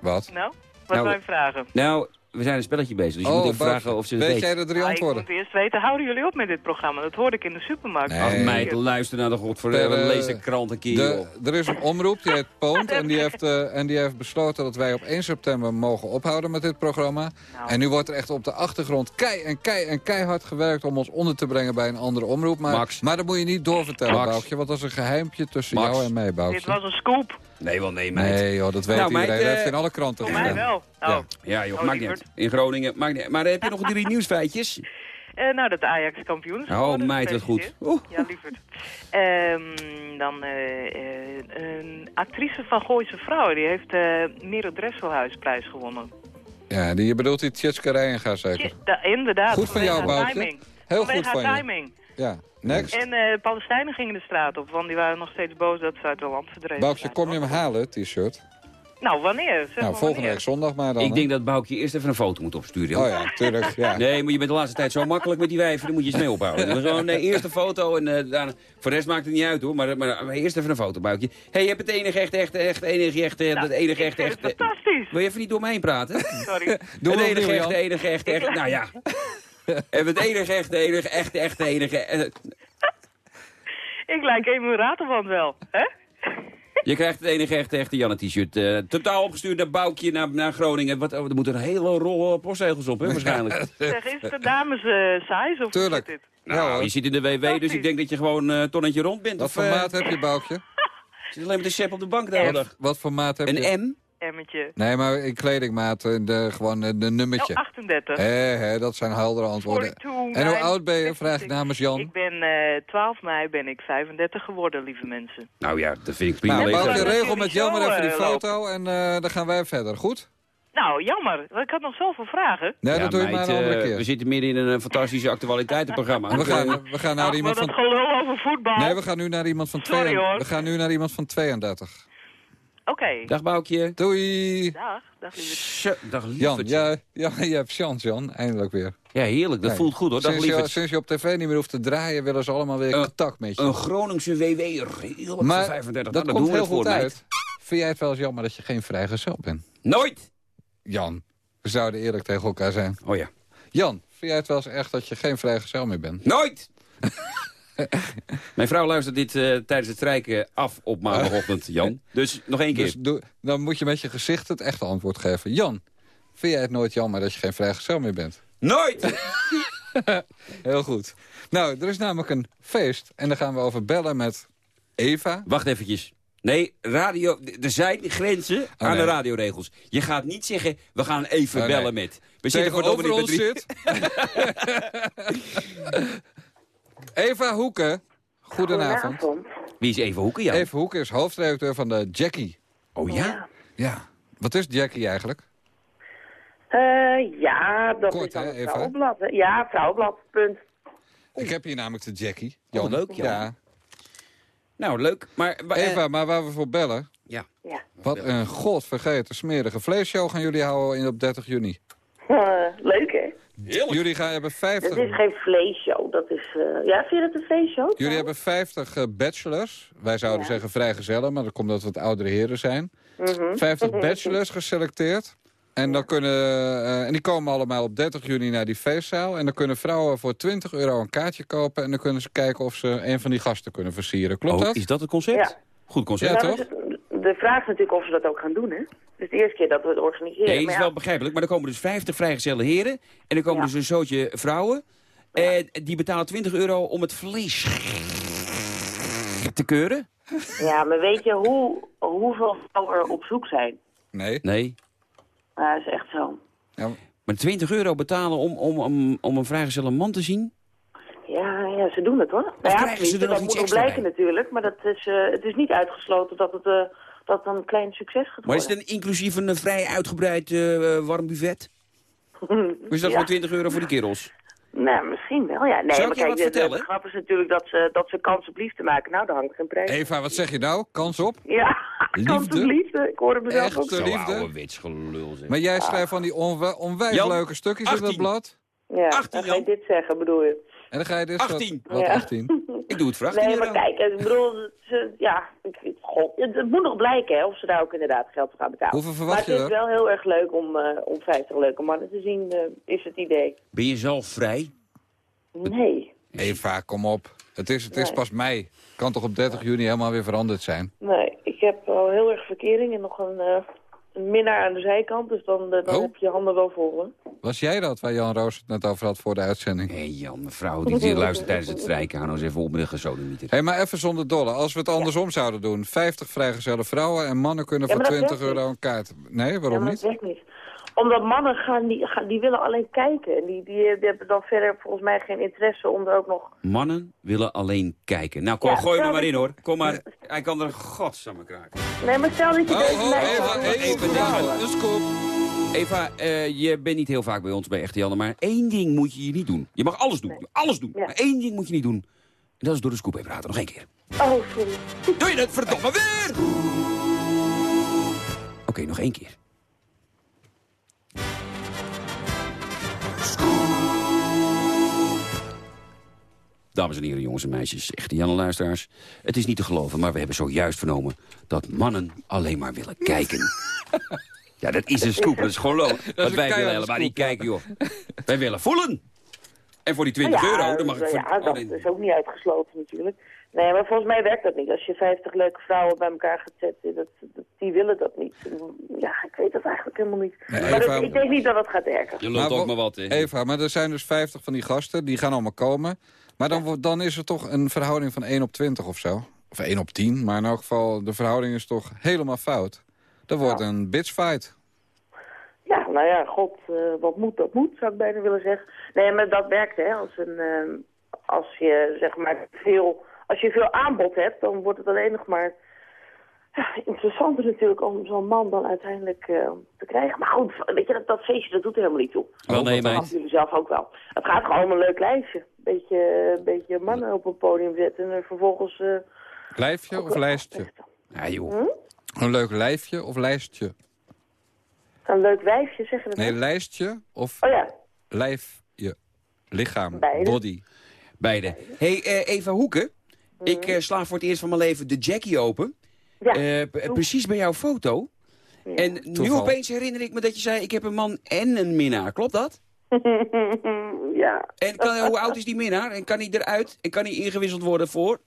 Wat? nou, wat Nou, wou je vragen? Nou, we zijn een spelletje bezig. Dus je Oh, moet even vragen of ze het weet weet. jij de drie Nou, ik moet eerst weten, houden jullie op met dit programma? Dat hoorde ik in de supermarkt. Nee. Ach meid, luister naar de godverdomme. Eh, Lees de krant een keer. De, er is een omroep, die heet Poont. En die, heeft, eh, en die heeft besloten dat wij op 1 september mogen ophouden met dit programma. Nou. En nu wordt er echt op de achtergrond kei en kei en keihard gewerkt... om ons onder te brengen bij een andere omroep. Maar, Max. maar dat moet je niet doorvertellen, Max. Boukje. Want dat is een geheimpje tussen Max. jou en mij, Dit Boukje. was een scoop. Nee, wel nee, meid. Nee, joh, dat weet Nou, iedereen. meid, Dat eh, heeft in alle kranten Voor mij wel. Oh. Ja. Ja, joh, Oh, maakt niet uit. In Groningen, maakt niet. Maar heb je nog drie nieuwsfeitjes? Eh, nou, dat de Ajax kampioen is Oh, meid, wat goed. gefeliciteerd. Ja, lieverd. Ehm, dan eh, eh, een actrice van Gooise Vrouwen. Die heeft eh Merel Dresselhuisprijs gewonnen. Ja, die, je bedoelt die Tjitske Rijenga zeker? Ja, da- inderdaad. Goed van jou, timing. Heel vanwege goed van je. timing. Ja, next. En eh Palestijnen gingen de straat op, want die waren nog steeds boos dat ze uit het land verdreven Boukje, zijn. kom je hem halen, het t-shirt? Nou, wanneer? Zeg Nou, volgende wanneer. week zondag maar dan. Ik hè? denk dat Boukje eerst even een foto moet opsturen. Oh ja, tuurlijk. Ja. Nee, maar je bent de laatste tijd zo makkelijk met die wijven, daar moet je eens mee ophouden. Maar Gewoon, nee, eerst een foto en eh, daarna... Voor de rest maakt het niet uit hoor, maar, maar, maar eerst even een foto, Boukje. Hé, hey, je hebt het enige echte, echte, echte, enige echte, Nou, het enige het echte... fantastisch. Wil je even niet door me heen praten? Sorry. Doe het enige Jan. enige echte, echte... Nou ja. En het enige echte, enige echte, echte, enige... eh, Ik lijk Emil Ratelband wel, hè? Je krijgt het enige echte, echte Janne t-shirt. eh, totaal opgestuurd naar Boukje, naar, naar Groningen. Wat, oh, er moeten een hele rol postzegels op, hè, waarschijnlijk. Zeg, is het dames eh size of hoe Tuurlijk. zit dit? Nou, je zit in de WW, dus ik denk dat je gewoon eh tonnetje rond bent. Wat of, voor maat heb je, Boukje? Zit alleen met de sep op de bank de hele dag. Wat voor maat heb je? Een M? Emmetje. Nee, maar in kledingmaat, eh, de, gewoon eh, de nummertje. Nou, 38. Hé, hé, dat zijn heldere antwoorden. 42, En hoe oud ben je, 56. vraag ik namens Jan. Ik ben eh 12 mei ben ik 35 geworden, lieve mensen. Nou ja, dat vind ik prima. Nou. Boukje, dat regel met Jan maar even die foto en eh, dan gaan wij verder, goed? Nou, jammer. Ik had nog zoveel vragen. Nee, Ja, dat doe je meid, maar een andere keer. We zitten midden in een fantastische actualiteitenprogramma. En we gaan, we gaan naar Ach, iemand maar dat van... gelul over voetbal. Nee, we gaan nu naar iemand van Sorry, 32. hoor. We gaan nu naar iemand van 32. Oké. Dag Boukje. Doei! Dag. Dag, lieve. Dag Jan, lievertje. ja, ja, je hebt chance, Jan. Eindelijk weer. Ja, heerlijk. Dat Nee. voelt goed hoor. Dag Sinds je, sinds je op tv niet meer hoeft te draaien, willen ze allemaal weer Eh, contact met je. Een Groningse WW'er. Heerlijk maar voor 35. dat nou, komt doen we heel goed meid. uit. Vind jij het wel eens jammer dat je geen vrijgezel bent? Nooit! Jan, we zouden eerlijk tegen elkaar zijn. Oh ja. Jan, vind jij het wel eens echt dat je geen vrijgezel meer bent? Nooit! Mijn vrouw luistert dit eh, tijdens het strijken af op maandagochtend, Jan. Dus nog één keer. Dus doe, dan moet je met je gezicht het echte antwoord geven. Jan, vind jij het nooit jammer dat je geen vrijgezel meer bent? Nooit! Heel goed. Nou, er is namelijk een feest en dan gaan we over bellen met Eva. Wacht eventjes. Nee, radio, er zijn grenzen aan nee. de radioregels. Je gaat niet zeggen, we gaan even Oh, nee. bellen met. We zitten gewoon over ons zit... Eva Hoeken. Goedenavond. Wie is even Hoeken, Jan? Eva Hoeken is hoofdredacteur van de Jackie. Oh ja? Ja. Wat is Jackie eigenlijk? Eh, ja, dat Kort, is dan hè, het Eva? vrouwenblad. hè. Ja, vrouwenblad, punt. Ik heb hier namelijk de Jackie. Oh, Jan. leuk, Jan. Ja. Nou, leuk. Maar, maar, eh, Eva, maar waar we voor bellen... ja. Ja. Wat een godvergeten smerige vleesshow gaan jullie houden in op 30 juni. Eh, leuk, hè? Jullie gaan, hebben Het 50, is geen vleesshow, dat is... eh, Ja, vind je dat een vleesshow? jullie hebben 50 eh, bachelors. Wij zouden Ja. zeggen vrijgezellen, maar dat komt dat het oudere heren zijn. Mhm. 50 bachelors geselecteerd. En, dan kunnen, eh, en die komen allemaal op 30 juni naar die feestzaal. En dan kunnen vrouwen voor 20 euro een kaartje kopen. En dan kunnen ze kijken of ze een van die gasten kunnen versieren. Klopt Oh, dat? is dat het concept? Ja. Goed concept. Ja, toch? het- de vraag is natuurlijk of ze dat ook gaan doen, hè? Het is de eerste keer dat we het organiseren. Nee, dat is ja, wel begrijpelijk. Maar er komen dus 50 vrijgezelle heren. En er komen Ja. dus een zootje vrouwen. En die betalen 20 euro om het vlees te keuren. ja, maar weet je hoe, hoeveel vrouwen er op zoek zijn? Nee. Nee. Ja, dat is echt zo. Ja, Maar 20 euro betalen om, om, om, om een vrijgezelle man te zien? Ja, ja, ze doen het hoor. Ja, krijgen ze er nog dat iets moet extra blijken bij? natuurlijk. Maar dat is, eh, het is niet uitgesloten dat het, eh, dat een klein succes gaat Maar is het een inclusief een eh, vrij uitgebreid eh, warm buffet? Of is dat Ja. voor 20 euro voor die kerels? Nou, misschien wel, ja. Nee, Zou maar ik je kijk, wat de, de vertellen? grap is natuurlijk dat ze, dat ze kans op liefde maken. Nou, daar hangt geen prijs. Eva, wat zeg je nou? Kans op? Ja, kans Liefde? op liefde. Ik hoorde mezelf Echt? ook. De Zo liefde? gelul zeg. Maar jij schrijft van die onwijs Jan, leuke stukjes in 18. het blad. Ja, 18 dan ga je dit zeggen, bedoel je. En dan ga je dus... 18. Wat, wat Ja. 18? Ik doe het voor 18 Nee, maar euro. kijk, ik bedoel, ze, ja, ik, god, het, moet nog blijken hè, of ze daar ook inderdaad geld voor gaan betalen. Hoeveel verwacht maar je het is wel heel erg leuk om, eh, om 50 leuke mannen te zien, eh, is het idee. Ben je zelf vrij? Nee, Eva, kom op. Het is, het is Nee. pas mei. Kan toch op 30 juni helemaal weer veranderd zijn? nee. Ik heb al heel erg verkering en nog een, eh, een minnaar aan de zijkant, dus dan, eh, dan Oh. heb je handen wel vol. Hè? Was jij dat waar Jan Roos het net over had voor de uitzending? Hé Jan, mevrouw, die, die luistert tijdens het strijken. Hou nou eens even op met de gesodemieter. Hé, maar even zonder dolle. Als we het andersom zouden doen. 50 vrijgezelle vrouwen en mannen kunnen Ja, voor maar dat 20 werkt euro een kaart. Nee, Ja, waarom maar niet? dat werkt niet. Omdat mannen gaan, die, gaan, die willen alleen kijken. En die, die, die hebben dan verder volgens mij geen interesse om er ook nog... Mannen willen alleen kijken. Nou, kom, Ja, gooi me maar dat- in hoor. Kom maar. Hij kan er godsamme kraken. Nee, maar stel dat je Oh, deze oh, meid- Eva, even, even, even. Eva, eh, je bent niet heel vaak bij ons bij Echte Janne, maar één ding moet je hier niet doen. Je mag alles doen, alles doen. Ja. Maar één ding moet je niet doen. En dat is door de scoop heen praten. Nog één keer. Oh, sorry. Doe je het verdomme weer! Oké, nog één keer. Dames en heren, jongens en meisjes, echte Janne luisteraars. Het is niet te geloven, maar we hebben zojuist vernomen... dat mannen alleen maar willen kijken. Ja, dat is een scoop, dat is gewoon. Want wij willen helemaal niet kijken, joh. Wij willen voelen. En voor die 20 Nou ja, euro, dan mag ik... Voor... Ja, oh, dat nee. is ook niet uitgesloten natuurlijk. Nee, maar volgens mij werkt dat niet. Als je 50 leuke vrouwen bij elkaar gaat zetten, dat, dat, die willen dat niet. Ja, ik weet dat eigenlijk helemaal niet. Nee, maar dat- ik denk niet dat het gaat werken. Je Maar ook maar wat, hè. Eva, maar er zijn dus 50 van die gasten, die gaan allemaal komen. Maar dan, dan is er toch een verhouding van 1 op 20 of zo. Of 1 op 10, maar in elk geval, de verhouding is toch helemaal fout. Dat wordt een bitchfight. Ja, nou ja, god, eh, wat moet, dat moet, zou ik bijna willen zeggen. Nee, maar dat werkt, hè. Als, een, eh, als je, zeg maar, veel... Als je veel aanbod hebt, dan wordt het alleen nog maar... Ja, interessanter natuurlijk om zo'n man dan uiteindelijk eh, te krijgen. Maar goed, weet je, dat, dat feestje, dat doet er helemaal niet toe. Wel nee, Dat meid. snappen jullie zelf ook wel. Het gaat gewoon om een leuk lijstje. Beetje, beetje mannen op een podium zetten en er vervolgens... eh, Lijfje of lijstje? Ja, joh. Hm? Een leuk lijfje of lijstje? een leuk wijfje, zeg je dat? Nee, lijstje of Oh ja, lijfje? Lichaam, Beide. body. Beide. hey, eh, Eva Hoeken. Mhm. Ik eh, sla voor het eerst van mijn leven de Jackie open. ja. Eh, precies bij jouw foto. En nu Toeval. opeens herinner ik me dat je zei... ik heb een man en een minnaar. Klopt dat? ja. En kan, hoe oud is die minnaar? En kan hij eruit? En kan hij ingewisseld worden voor?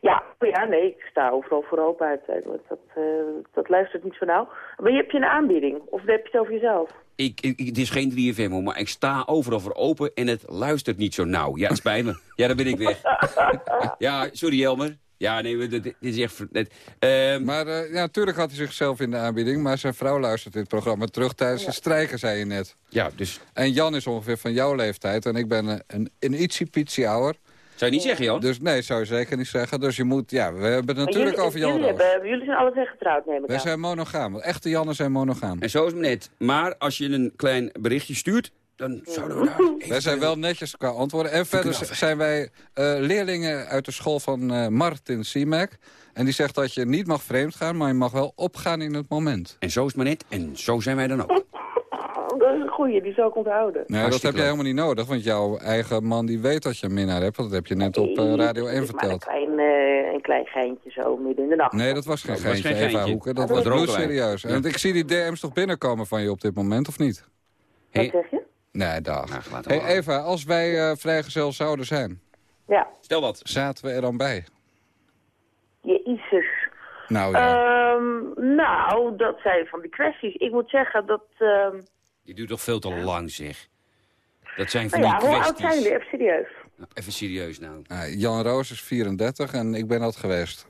Ja, ja, nee, ik sta overal voor open uiteindelijk. Dat, eh, dat luistert niet zo nauw. Maar je hebt je een aanbieding? Of heb je het over jezelf? Ik, ik, het is geen 3FM, hoor, maar ik sta overal voor open en het luistert niet zo nauw. Ja, het spijt me. Ja, dan ben ik weg. ja, sorry Jelmer. Ja, nee, dit, dit is echt... Dit, ehm, Maar eh, ja, natuurlijk had hij zichzelf in de aanbieding. Maar zijn vrouw luistert dit programma terug tijdens de strijken, zei je net. ja, dus... En Jan is ongeveer van jouw leeftijd. En ik ben een, een, een ietsie pietsie ouder. Zou je niet zeggen, Jan? Dus nee, zou je zeker niet zeggen. Dus je moet, ja, we hebben het natuurlijk jullie, over Jan jullie, hebben, jullie zijn alle twee getrouwd, neem ik Wij aan. zijn monogaam. Echte Jannen zijn monogaam. En zo is het net. Maar als je een klein berichtje stuurt, dan zouden we daar... Wij zijn wel netjes qua antwoorden. En verder zijn wij eh, leerlingen uit de school van eh, Martin Siemek. En die zegt dat je niet mag vreemd gaan, maar je mag wel opgaan in het moment. En zo is het maar net. En zo zijn wij dan ook. Dat is een goeie, die zal ik onthouden. Nee, dat heb je leuk. helemaal niet nodig, want jouw eigen man die weet dat je een minnaar hebt. Want dat heb je net op eh, Radio 1 Maar een verteld. klein, eh, een klein geintje zo midden in de nacht. Nee, dat was geen Dat was geintje, geen Eva geintje. Hoeken. Dat Dat was wij. serieus. En ik zie die DM's toch binnenkomen van je op dit moment, of niet? Wat Hey, zeg je? Nee, dag. Nou, Hey. Eva, als wij eh, vrijgezel zouden zijn, Ja, stel wat. zaten we er dan bij? jezus. Nou ja. Ehm, nou, dat zijn van die kwesties. Ik moet zeggen dat... ehm, Die duurt toch veel te lang, zeg. Dat zijn van nou ja, die hoe oud kwesties. zijn jullie? Even serieus. Nou, even serieus nou. Nou, Jan Roos is 34 en ik ben dat geweest.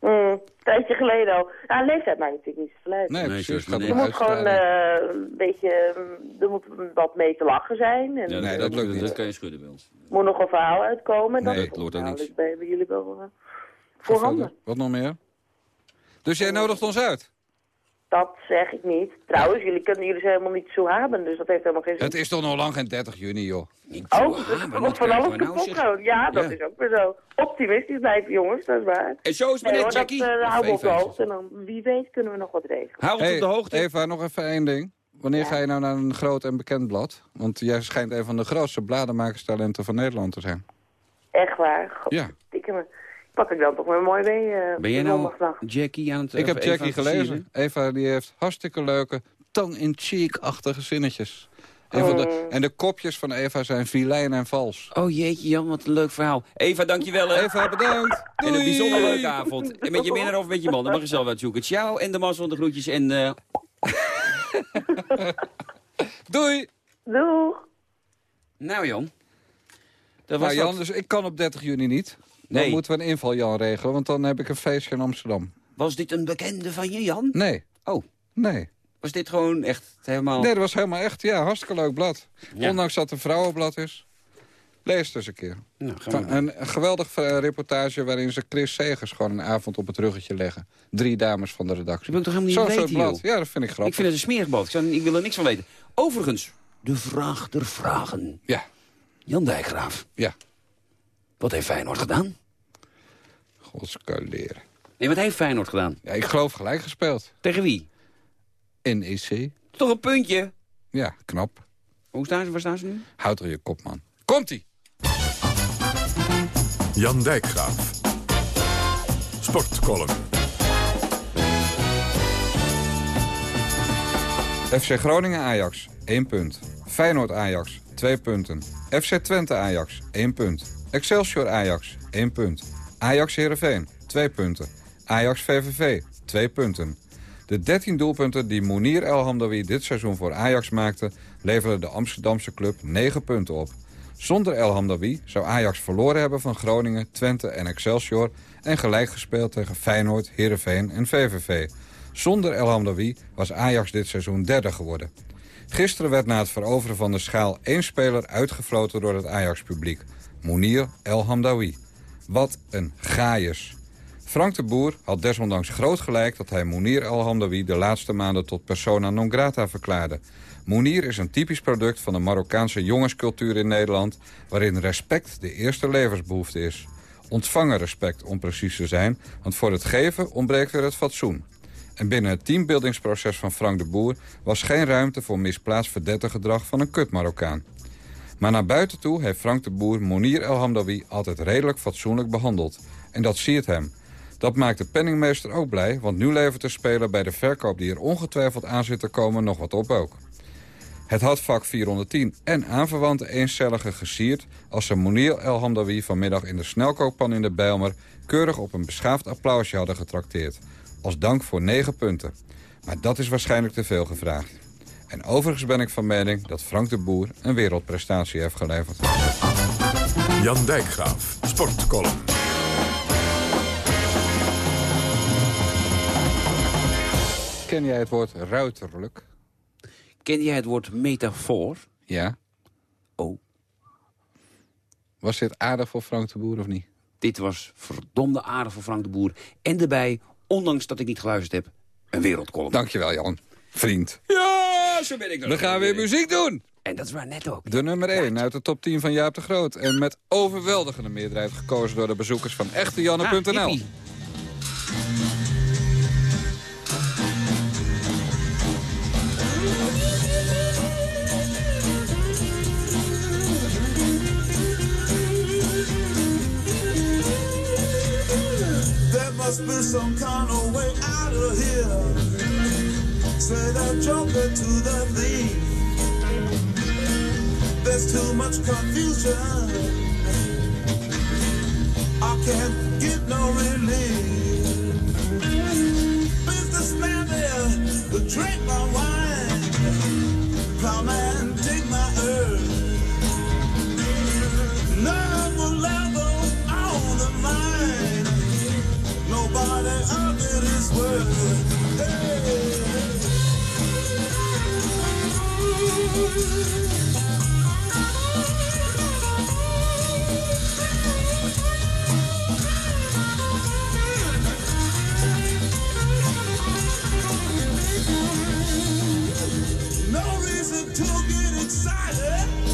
Mm, tijdje geleden al. Nou, leeftijd maakt natuurlijk niet zoveel uit. Nee, Nee, precies. Er om moet gewoon eh, een beetje, mm, er moet wat mee te lachen zijn. En Ja, Nee, dat lukt niet. Dat kan je schudden bij ons. er moet nog een verhaal uitkomen. Nee, het wordt ook niks. dat hebben jullie wel uh, Ga voorhanden. Wat nog meer? Dus jij nodigt ons uit? Dat zeg ik niet. Trouwens, jullie kunnen jullie zijn helemaal niet zo hebben, dus dat heeft helemaal geen zin. Het is toch nog lang geen 30 juni, joh. Niet Oh, dus er van alles nou. Ja, dat Ja. is ook weer zo. Optimistisch blijven, jongens, dat is waar. En zo is Nee dat Jackie. uh, houden we op de Even- hoogte. En dan, wie weet kunnen we nog wat regelen. Hou ons Hey, op de hoogte. Eva, nog even één ding. Wanneer ga je nou naar een groot en bekend blad? Want jij schijnt een van de grootste blademakerstalenten van Nederland te zijn. Echt waar. God, Ja. me. Pak ik dan toch weer mooi mee. eh, Ben jij nou. Jackie aan het Ik heb of Eva Jackie gelezen. Eva die heeft hartstikke leuke tong-in-cheek-achtige zinnetjes. Van de, Oh. en de kopjes van Eva zijn vilijn en vals. Oh jeetje Jan, wat een leuk verhaal. Eva, dankjewel. hè. Eva, bedankt. En een Doei. bijzonder leuke avond. En met je minnaar of met je man, dat mag je zelf uitzoeken. Ciao en de mazzel, de groetjes en... eh, Doei. Doeg! Nou Jan. Dat was Nou Jan, dat. dus ik kan op 30 juni niet. Dan moeten we een inval Jan regelen, want dan heb ik een feestje in Amsterdam. Was dit een bekende van je, Jan? Nee. Oh. Nee. Was dit gewoon echt helemaal... Nee, dat was helemaal echt, ja, hartstikke leuk blad. Ja. Ondanks dat het een vrouwenblad is. Lees het eens een keer. Nou, Een, geweldig eh, reportage waarin ze Chris Segers gewoon een avond op het ruggetje leggen. Drie dames van de redactie. Dat ik toch helemaal Zo'n niet weten, blad. joh. Ja, dat vind ik grappig. Ik vind het een smerig blad. Ik, zou- ik wil er niks van weten. Overigens, de vraag der vragen. Ja. Jan Dijkgraaf. Ja. Wat heeft Feyenoord gedaan? Godskaleren. Nee, wat heeft Feyenoord gedaan? Ja, ik geloof gelijk gespeeld. Tegen wie? NEC. Toch een puntje? Ja, knap. Hoe staan ze? Waar staan ze nu? Houd toch je kop, man. Komt-ie! Jan Dijkgraaf. Sportcolumn. FC Groningen-Ajax, 1 punt. Feyenoord-Ajax, 2 punten. FC Twente-Ajax, 1 punt. Excelsior-Ajax, 1 punt. Ajax-Heerenveen, 2 punten. Ajax-VVV, 2 punten. De 13 doelpunten die Mounir El Hamdawi dit seizoen voor Ajax maakte... leverden de Amsterdamse club 9 punten op. Zonder El Hamdawi zou Ajax verloren hebben van Groningen, Twente en Excelsior... en gelijk gespeeld tegen Feyenoord, Heerenveen en VVV. Zonder El Hamdawi was Ajax dit seizoen derde geworden. Gisteren werd na het veroveren van de schaal één speler uitgefloten door het Ajax-publiek. Mounir El Hamdawi. Wat een gaaiers. Frank de Boer had desondanks groot gelijk dat hij Mounir El Hamdawi de laatste maanden tot persona non grata verklaarde. Mounir is een typisch product van de Marokkaanse jongenscultuur in Nederland... waarin respect de eerste levensbehoefte is. Ontvangen respect om precies te zijn, want voor het geven ontbreekt weer het fatsoen. En binnen het teambuildingsproces van Frank de Boer... was geen ruimte voor misplaatst verdette gedrag van een kut Marokkaan. Maar naar buiten toe heeft Frank de Boer Monir El Hamdawi altijd redelijk fatsoenlijk behandeld. En dat siert hem. Dat maakt de penningmeester ook blij, want nu levert de speler bij de verkoop die er ongetwijfeld aan zit te komen nog wat op ook. Het had vak 410 en aanverwante eencellige gesierd... als ze Monir El Hamdawi vanmiddag in de snelkooppan in de Bijlmer... keurig op een beschaafd applausje hadden getrakteerd. Als dank voor 9 punten. Maar dat is waarschijnlijk te veel gevraagd. En overigens ben ik van mening dat Frank de Boer een wereldprestatie heeft geleverd. Jan Dijkgraaf. Sportcolumn. Ken jij het woord ruiterlijk? Ken jij het woord metafoor? Ja. Oh. Was dit aardig voor Frank de Boer of niet? Dit was verdomde aardig voor Frank de Boer. En erbij, ondanks dat ik niet geluisterd heb, een wereldcolumn. Dankjewel Jan, vriend. Ja, zo ben ik dan. We gaan weer muziek doen! En dat is waar net ook. De nummer 1 uit de top 10 van Jaap de Groot. En met overweldigende meerderheid gekozen door de bezoekers van echtejanne.nl. Ah. There must be some kind of way out of here. Say the joker to the thief. There's too much confusion. I can't get no relief. Businessman there, the drink my wine. Plowman, take my earth. Love will level on the mind. Nobody of it is worth. Hey. No reason to get excited.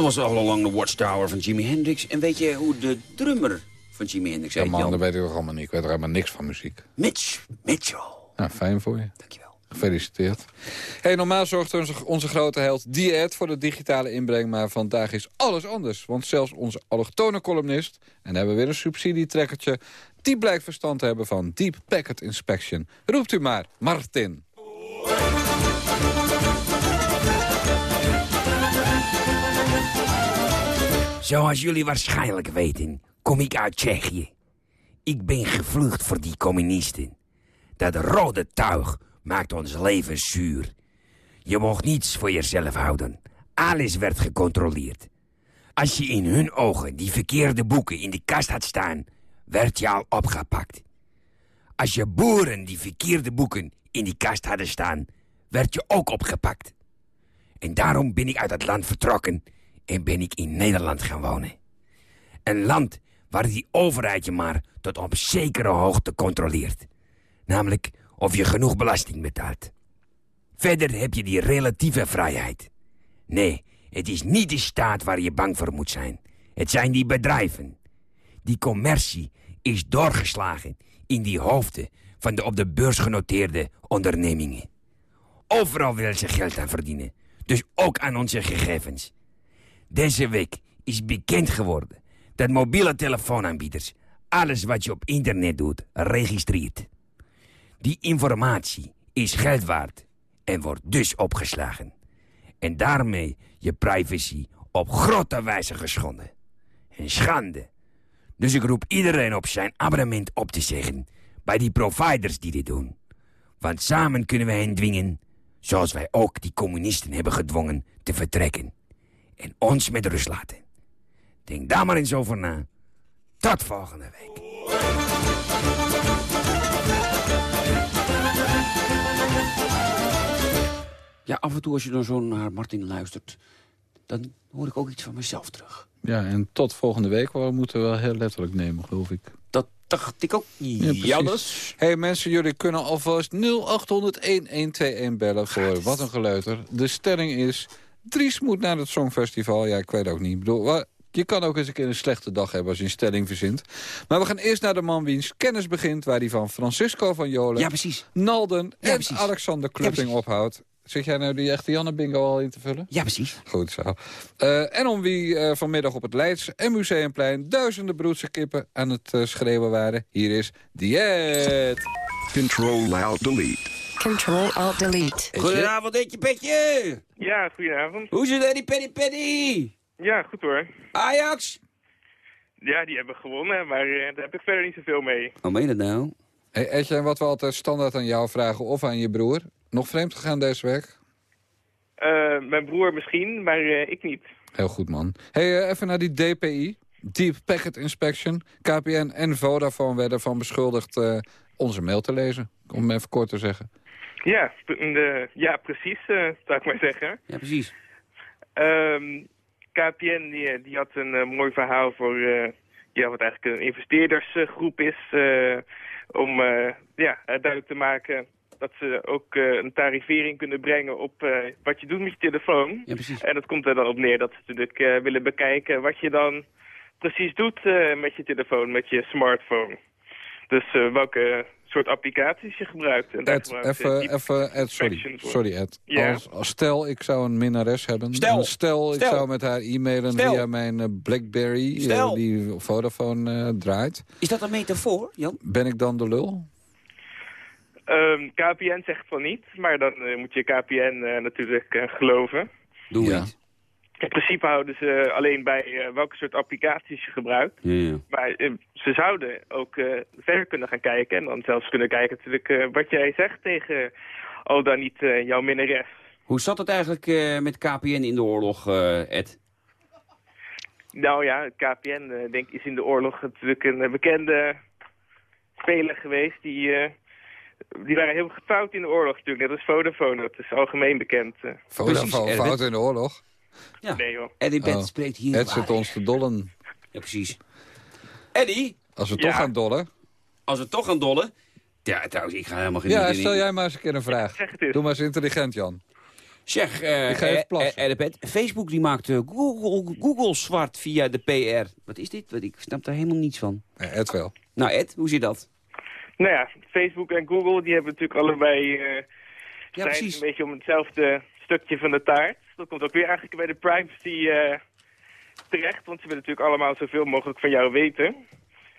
Dat was All Along the Watchtower van Jimi Hendrix. En weet je hoe de drummer van Jimi Hendrix Ja heet, man, Jan? dat weet ik toch allemaal niet. Ik weet er helemaal niks van muziek. Mitch Mitchell. Nou, fijn voor je. Dankjewel. Gefeliciteerd. Hey, normaal zorgt onze, onze grote held Diet voor de digitale inbreng... maar vandaag is alles anders. Want zelfs onze allochtone columnist... en hebben we weer een subsidietrekkertje... die blijkt verstand te hebben van Deep Packet Inspection. Roept u maar, Martin. Zoals jullie waarschijnlijk weten, kom ik uit Tsjechië. Ik ben gevlucht voor die communisten. Dat rode tuig maakt ons leven zuur. Je mocht niets voor jezelf houden. Alles werd gecontroleerd. Als je in hun ogen die verkeerde boeken in de kast had staan, werd je al opgepakt. Als je boeren die verkeerde boeken in die kast hadden staan, werd je ook opgepakt. En daarom ben ik uit het land vertrokken en ben ik in Nederland gaan wonen. Een land waar die overheid je maar tot op zekere hoogte controleert. Namelijk of je genoeg belasting betaalt. Verder heb je die relatieve vrijheid. Nee, het is niet de staat waar je bang voor moet zijn. Het zijn die bedrijven. Die commercie is doorgeslagen in die hoofden van de op de beurs genoteerde ondernemingen. Overal willen ze geld aan verdienen. Dus ook aan onze gegevens. Deze week is bekend geworden dat mobiele telefoonaanbieders alles wat je op internet doet registreert. Die informatie is geld waard en wordt dus opgeslagen. En daarmee je privacy op grote wijze geschonden. Een schande. Dus ik roep iedereen op zijn abonnement op te zeggen bij die providers die dit doen. Want samen kunnen wij hen dwingen, zoals wij ook die communisten hebben gedwongen te vertrekken. En ons met rust laten. Denk daar maar eens over na. Tot volgende week. Ja, af en toe als je dan zo naar Martin luistert... dan hoor ik ook iets van mezelf terug. Ja, en tot volgende week we moeten we wel heel letterlijk nemen, geloof ik. Dat dacht ik ook. Ja, dus. hey, mensen, jullie kunnen alvast 0800-1121 bellen voor Wat een Geleuter. De stelling is, Dries moet naar het Songfestival. Ja, ik weet ook niet. Ik bedoel, je kan ook eens een keer een slechte dag hebben als je een stelling verzint. Maar we gaan eerst naar de man wiens kennis begint... waar hij van Francisco van Jolen, Ja, precies. Nalden Ja, en precies. Alexander Klupping ophoudt. Zit jij nou die echte Janne bingo al in te vullen? Ja, precies. Goed zo. Eh, en om wie eh, vanmiddag op het Leids en Museumplein... duizenden broedse kippen aan het eh, schreeuwen waren. Hier is Dieet. Control Alt Delete. Control Alt Delete. Goedenavond, Etje Petje. Ja, goedenavond. Hoe zit het, die Penny Penny? Ja, goed hoor. Ajax? Ja, die hebben gewonnen, maar eh, daar heb ik verder niet zoveel mee. Hoe meen je dat nou? Hey, Etje, wat we altijd standaard aan jou vragen of aan je broer... nog vreemd gegaan deze week? Eh, mijn broer misschien, maar eh, ik niet. Heel goed, man. Hey, eh, even naar die DPI. Deep Packet Inspection. KPN en Vodafone werden van beschuldigd eh, onze mail te lezen. Om het even kort te zeggen. Ja, de, ja precies, eh, zou ik maar zeggen. Ja, precies. Ehm, KPN die, eh, die had een eh, mooi verhaal voor ja, wat eigenlijk een investeerdersgroep is. om ja, duidelijk te maken dat ze ook een tarivering kunnen brengen op wat je doet met je telefoon. Ja, precies. En dat komt er dan op neer dat ze natuurlijk willen bekijken wat je dan precies doet met je telefoon, met je smartphone. Dus welke soort applicaties je gebruikt. En Ed, even, Deep even, Ed, sorry. Sorry, Ed. Ja. Als, als stel, ik zou een minnares hebben. Stel. En stel, ik Stel. zou met haar e-mailen Stel. via mijn eh, Blackberry, eh, Stel. die Vodafone eh, draait. Is dat een metafoor, Jan? Ben ik dan de lul? Ehm, KPN zegt van niet, maar dan eh, moet je KPN eh, natuurlijk eh, geloven. Doe Ja. niet. In principe houden ze alleen bij eh, welke soort applicaties je gebruikt. Ja, ja. Maar eh, ze zouden ook eh, verder kunnen gaan kijken en dan zelfs kunnen kijken natuurlijk eh, wat jij zegt tegen al dan niet eh, jouw minnares. Hoe zat het eigenlijk eh, met KPN in de oorlog, eh, Ed? Nou ja, KPN denk, is in de oorlog natuurlijk een bekende speler geweest. Die, eh, die waren heel getrouwd in de oorlog natuurlijk, net als Vodafone. Dat is algemeen bekend. Vodafone, fout in de oorlog. Ja. Nee joh. Eddie Bed Oh. spreekt hier Ed waar. zit ons te dollen. Ja, precies. Eddie, Als we Ja. toch gaan dollen. als we toch gaan dollen... Ja, trouwens, ik ga helemaal geen... Ja, stel jij maar eens een keer een vraag. Zeg het eens. Doe maar eens intelligent, Jan. Zeg, eh Ik Bed, Facebook die maakt Google, Google zwart via de PR. Wat is dit? Ik snap daar helemaal niets van. Ed wel. Nou Ed, hoe zit dat? Nou ja, Facebook en Google die hebben natuurlijk allebei... eh Ja, zijn precies. een beetje om hetzelfde stukje van de taart. Dat komt ook weer eigenlijk bij de privacy eh, terecht, want ze willen natuurlijk allemaal zoveel mogelijk van jou weten.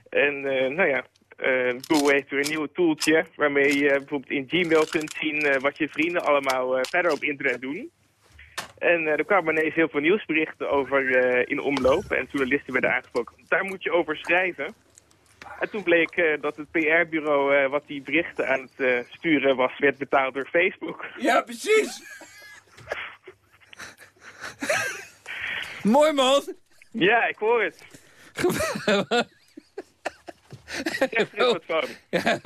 En eh, nou ja, eh, Google heeft weer een nieuw tooltje waarmee je bijvoorbeeld in Gmail kunt zien wat je vrienden allemaal verder op internet doen. En er kwamen ineens heel veel nieuwsberichten over in omloop en journalisten werden aangesproken. Daar moet je over schrijven. En toen bleek dat het PR-bureau wat die berichten aan het sturen was, werd betaald door Facebook. Ja, precies. Mooi, man! Ja, ik hoor het. Ja,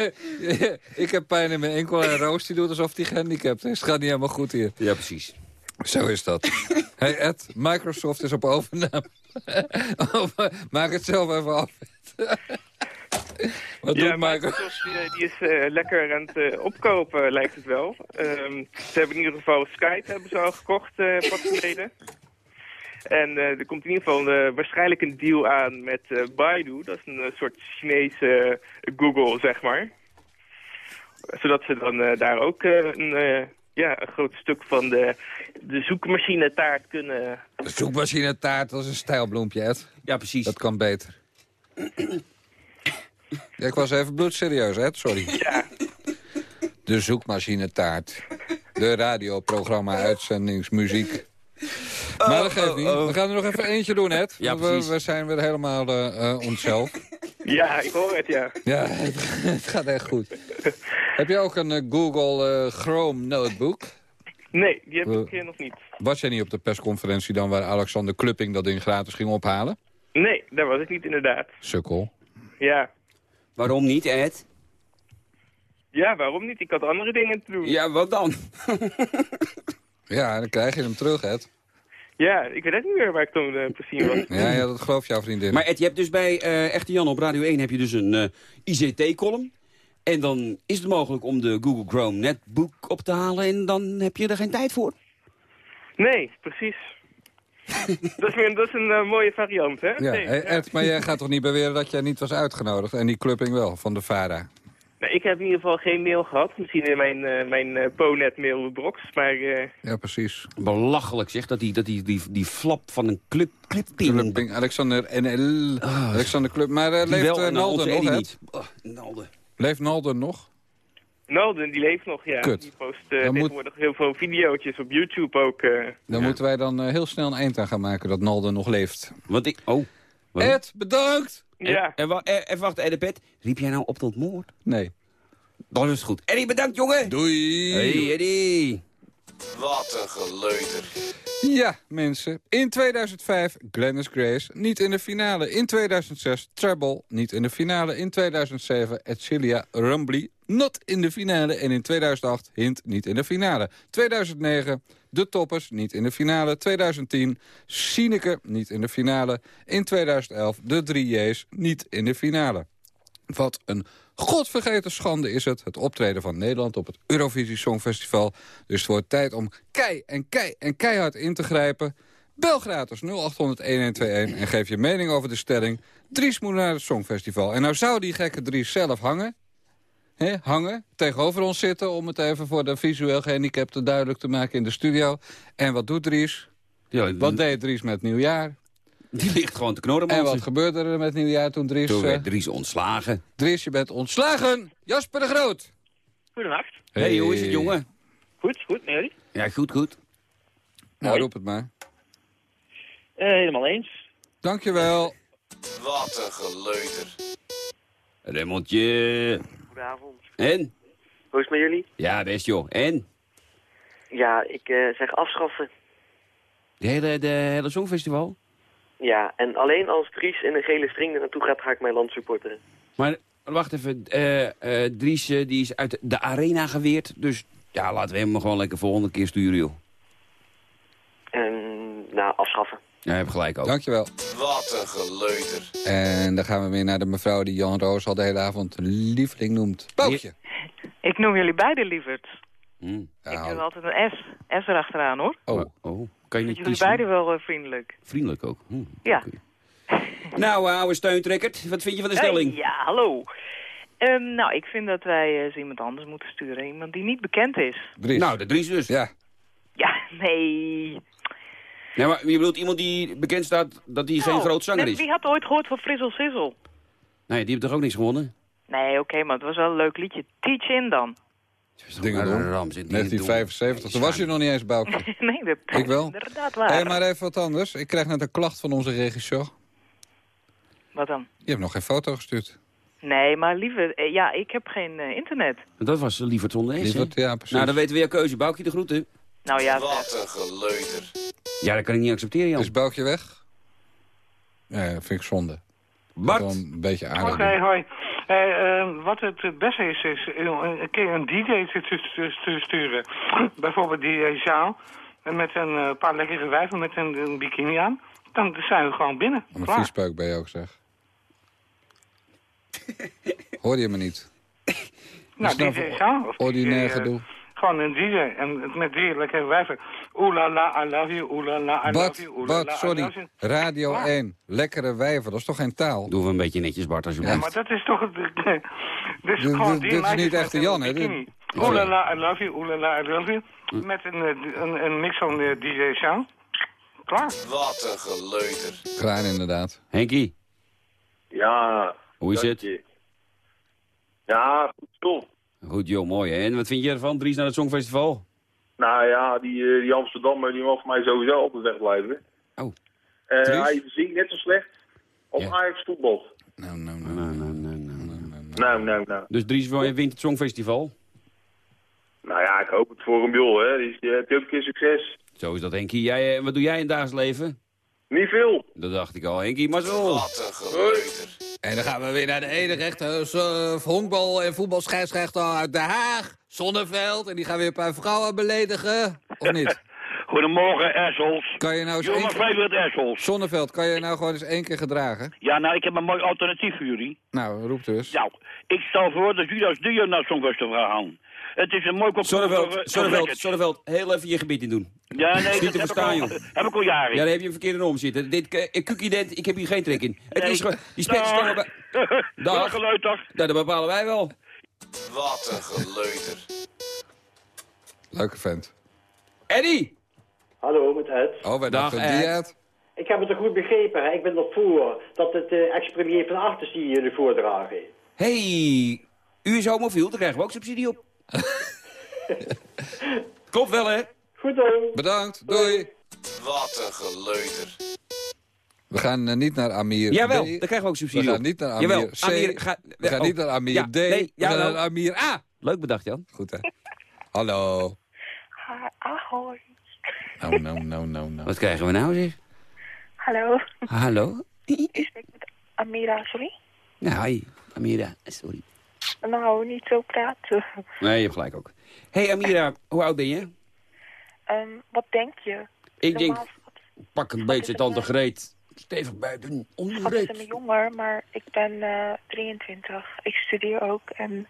ik heb pijn in mijn enkel en Roos die doet alsof hij gehandicapt is. Het gaat niet helemaal goed hier. Ja, precies. Zo is dat. Hey Ed, Microsoft is op overname. Over- Maak het zelf even af. Wat Ja, doet? Microsoft die, eh, die is eh, lekker aan het eh, opkopen, lijkt het wel. Ehm, ze hebben in ieder geval Skype hebben ze al gekocht, eh wat geleden. En eh, er komt in ieder geval waarschijnlijk een deal aan met eh, Baidu. Dat is een soort Chinese Google, zeg maar. Zodat ze dan eh, daar ook eh, een, eh, ja, een groot stuk van de, de zoekmachine taart kunnen... De zoekmachine taart als een stijlbloempje, Ed. Ja, precies. Dat kan beter. Ja, ik was even bloedserieus, Ed. Sorry. Ja, De zoekmachine taart. De radioprogramma, uitzendingsmuziek. Maar dat geeft niet. We gaan er nog even eentje doen, Ed. Ja, we, we zijn weer helemaal eh, eh, onszelf. ja, ik hoor het, ja. Ja, het, het gaat echt goed. Heb je ook een eh, Google eh, Chrome notebook? Nee, die heb ik eh, nog niet. Was jij niet op de persconferentie dan waar Alexander Klupping dat ding gratis ging ophalen? Nee, daar was ik niet inderdaad. Sukkel. Ja. Waarom niet, Ed? Ja, waarom niet? Ik had andere dingen te doen. Ja, wat dan? Ja, dan krijg je hem terug, Ed. Ja, ik weet echt niet meer waar ik toen eh, precies was. Ja, ja, dat gelooft jouw vriendin. Maar Ed, je hebt dus bij eh, Echte Jan op Radio 1 heb je dus een eh, ICT-column. En dan is het mogelijk om de Google Chrome netbook op te halen en dan heb je er geen tijd voor. Nee, precies. dat is, een- dat is een eh, mooie variant, hè? Ja, Nee, hey, Ed, maar jij gaat toch niet beweren dat jij niet was uitgenodigd? En die Klupping wel, van de VARA? Nou, ik heb in ieder geval geen mail gehad. Misschien in mijn, eh, mijn eh, Ponet mailbox. Maar eh, Ja, precies. Belachelijk zeg, dat die, dat die, die, die flap van een club. Clubbing, Alexander NL. Alexander Club. Maar eh, leeft eh, en Nalden nog, niet. Oh, Nalden. Leeft Nalden nog? Nalden, die leeft nog, ja. Kut. Die post eh, Dan moet- tegenwoordig heel veel videootjes op YouTube ook. eh. Dan moeten wij dan eh, heel snel een eind aan gaan maken dat Nalden nog leeft. Want ik... Oh. Ed, bedankt! Ja. En, en, en, en wacht, Pet. Riep jij nou op tot moord? Nee. Dan is het goed. Eddie, bedankt, jongen! Doei! Hey, Eddie! Wat een geleuter. Ja, mensen. In 2005 Glennis Grace niet in de finale. In 2006 Treble niet in de finale. In 2007 Edcilia Rumbly not in de finale. En in 2008 Hint niet in de finale. 2009 De Toppers niet in de finale. 2010 Sineke niet in de finale. In 2011 De 3J's niet in de finale. Wat een godvergeten schande is het, het optreden van Nederland op het Eurovisie Songfestival. Dus het wordt tijd om kei en kei en keihard in te grijpen. Bel gratis 0800-1121 en geef je mening over de stelling. Dries moet naar het Songfestival. En nou zou die gekke Dries zelf hangen, hè, hangen, tegenover ons zitten... om het even voor de visueel gehandicapten duidelijk te maken in de studio. En wat doet Dries? wat deed Dries met nieuwjaar? Die ligt gewoon te knorren, En wat gebeurde er met nieuwjaar toen Dries... Toen eh, werd Dries ontslagen. Dries, je bent ontslagen. Jasper de Groot. Goedenacht. hey, hoe is het, jongen? Goed, goed, nee. Ja, goed, goed. Nou, roep het maar. Eh, helemaal eens. Dankjewel. Wat een geleuter. Remmeltje. Goedenavond. En? Hoe is het met jullie? Ja, best joh. En? Ja, ik eh, zeg afschaffen. De hele, de hele Songfestival? Ja, en alleen als Dries in een gele string er naartoe gaat, ga ik mijn land supporteren. Maar wacht even, eh eh Dries eh, die is uit de arena geweerd. Dus ja, laten we hem gewoon lekker volgende keer sturen, joh. En, nou, afschaffen. Ja, je hebt gelijk ook. Dankjewel. Wat een geleuter. En dan gaan we weer naar de mevrouw die Jan Roos al de hele avond lieveling noemt. Boutje. Ik noem jullie beiden lieverd. Hmm. Ik heb altijd een S. S erachteraan, hoor. Oh, oh. Kan je niet Jullie kiezen? beiden wel eh, vriendelijk. Vriendelijk ook. Hm. Ja. Nou, eh, oude steuntrekker, wat vind je van de stelling? Hey, ja, hallo. Ehm, nou, ik vind dat wij eens iemand anders moeten sturen. Iemand die niet bekend is. Dries. Nou, de Dries dus. Ja. Ja, nee. Nee, maar je bedoelt iemand die bekend staat dat hij geen Nou, groot zanger is? Wie had ooit gehoord van Frizzle Sizzle? Nee, die heeft toch ook niks gewonnen? Nee, oké, maar het was wel een leuk liedje. Teach in dan. Dingen doen. Ram zit niet 1975. Toen was je nog niet eens, Boutje. nee, dat Ik wel. inderdaad waar. Hé, maar even wat anders. Ik krijg net een klacht van onze regisseur. Wat dan? Je hebt nog geen foto gestuurd. Nee, maar lieve, eh, ja, ik heb geen eh, internet. Dat was hè? Lievert, ja, precies. Nou, dan weten we jouw keuze. Boukje de groeten. Nou ja, Wat een geleuter. Ja, dat kan ik niet accepteren, Jan. Is Boukje weg? Ja, dat vind ik zonde. Bart. Een beetje aardig. Oké, hoi. Eh, eh, wat het beste is, is eh, een keer een DJ te, te, sturen. Bijvoorbeeld DJ Zaal. Met een eh, paar lekkere wijven met een, een bikini aan. Dan zijn we gewoon binnen. Een viespeuk ben je ook, zeg. Hoorde je me niet? Nou, Wat is DJ voor Zaal. of Ordinair eh, gedoe. Gewoon een DJ. En met drie lekkere wijven. Oeh la la, I love you. Oeh la la, I love you. Oeh la Bart, la, I sorry. you. Radio Klaar. 1. Lekkere wijven, dat is toch geen taal? Doen we een beetje netjes, Bart, Ja, alsjeblieft. maar dat is toch... het- Dit is gewoon dit- drie dit is niet een Jan, hè? Oeh la la, I love you. Oeh la la, I love you. Met een, eh, een, een mix van eh, DJ Zaal. Klaar. Wat een geleuter. Kraan inderdaad. Henkie, Ja. hoe is het? je. Ja, goed zo. Goed, joh, mooi. hè? En wat vind je ervan, Dries, naar het Songfestival? Nou ja, die, eh, die Amsterdammer die mag voor mij sowieso altijd wegblijven. Oh. Eh, Dries? hij zingt net zo slecht als Ajax voetbal. Nou, nou, nou, nou, nou, nou, Nou, nou, nou. Dus Dries wint het Songfestival? Nou ja, ik hoop het voor hem, joh. Hè. Dus, je hebt ook een keer succes. Zo is dat, Henkie. Jij, eh, wat doe jij in het dagelijks leven? Niet veel. Dat dacht ik al. Henkie, maar zo. Wat een. En dan gaan we weer naar de enige echte uh, honkbal- en voetbalscheidsrechter uit Den Haag. Zonneveld. En die gaan weer een paar vrouwen beledigen. Of niet? Goedemorgen, assholes. Kan je nou eens keer... favorite assholes. Zonneveld, kan je nou gewoon eens één keer gedragen? Ja, nou, ik heb een mooi alternatief voor jullie. Nou, roep dus. Nou, ik stel voor dat jullie als duo naar Songfestival gaan. Het is een mooi Zonneveld, eh, Zonneveld, heel even je gebied in doen. Ja, nee, dat te heb ik, verstaan, al, joh. heb ik al jaren. Ja, daar heb je een verkeerde om zitten. Dit, eh, Kukident, ik heb hier geen trek in. Het Nee. is gewoon, die spetjes Dag. bij... Dag. Nou, dat bepalen wij wel. Wat een geleuter. Leuke vent. Eddie! Hallo, met Ed. Oh, wij Dag, dachten die Ed. Ik heb het er goed begrepen. Hè? Ik ben ervoor dat het uh, ex-premier van die jullie voordragen. hey, u is homofiel, daar krijgen we ook subsidie op. Klopt wel, hè? Goed dan. Bedankt, doei. Wat een geleuter. We gaan eh, niet naar Amir Jawel, B. daar krijgen we ook subsidie We gaan niet naar Amir Jawel, C. Amir, ga- we gaan oh, niet naar Amir ja, D. nee, ja, we gaan naar Amir A. Leuk bedacht, Jan. Goed, hè? Hallo. Ahoy. Nou, nou, nou, nou, nou. Wat krijgen we nou, zeg? Hallo. Hallo? Ik spreek met Amira, sorry. Nou, hi, Amira, sorry. Nou, niet zo praten. Nee, je hebt gelijk ook. hey, Amira, hoe oud ben je? Ehm, wat denk je? Ik denk, pak een beetje tante Greet. Stevig buiten, onderreed. me jonger, maar ik ben eh 23. Ik studeer ook en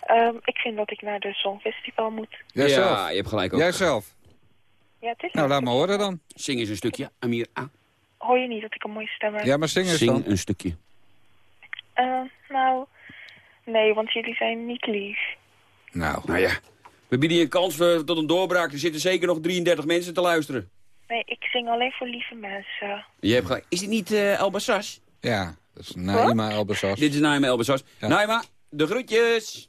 ehm, ik vind dat ik naar de Songfestival moet. Jijzelf. Ja, je hebt gelijk ook. Jijzelf. Ja, het is Nou, laat maar horen dan. Zing eens een stukje, Amira. Hoor je niet dat ik een mooie stem heb? Ja, maar zing eens Zing dan. een stukje. Eh, nou, nee, want jullie zijn niet lief. Nou. Nou ja, we bieden je een kans voor, tot een doorbraak. Er zitten zeker nog 33 mensen te luisteren. Nee, ik zing alleen voor lieve mensen. Je hebt gelijk. Is dit niet eh Elbassas? Ja, dat is Naima Elbasas. Dit is Naima Elbassas. Ja. Naima, de groetjes.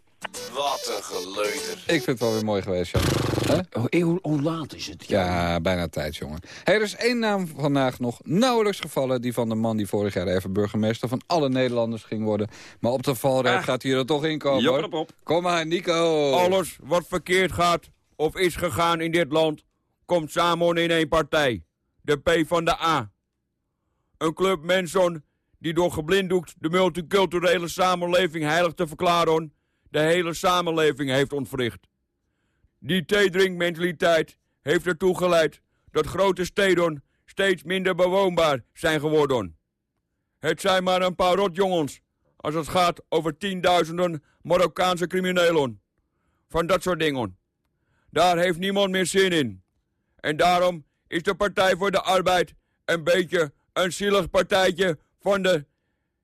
Wat een geleuter. Ik vind het wel weer mooi geweest, Jan. Hè? Oh, hoe, hoe laat is het? Ja, bijna tijd, jongen. Hey, er is één naam vandaag nog nauwelijks gevallen. Die van de man die vorig jaar even burgemeester van alle Nederlanders ging worden. Maar op de valreep Ah. gaat hij er toch in komen, Jop, hoor. jop, jop. Kom maar, Nico. Alles wat verkeerd gaat of is gegaan in dit land... komt samen in één partij. De P van de A. Een club mensen die door geblinddoekt de multiculturele samenleving heilig te verklaren... de hele samenleving heeft ontwricht. Die theedrinkmentaliteit heeft ertoe geleid dat grote steden steeds minder bewoonbaar zijn geworden. Het zijn maar een paar rotjongens als het gaat over tienduizenden Marokkaanse criminelen. Van dat soort dingen. Daar heeft niemand meer zin in. En daarom is de Partij voor de Arbeid een beetje een zielig partijtje van de...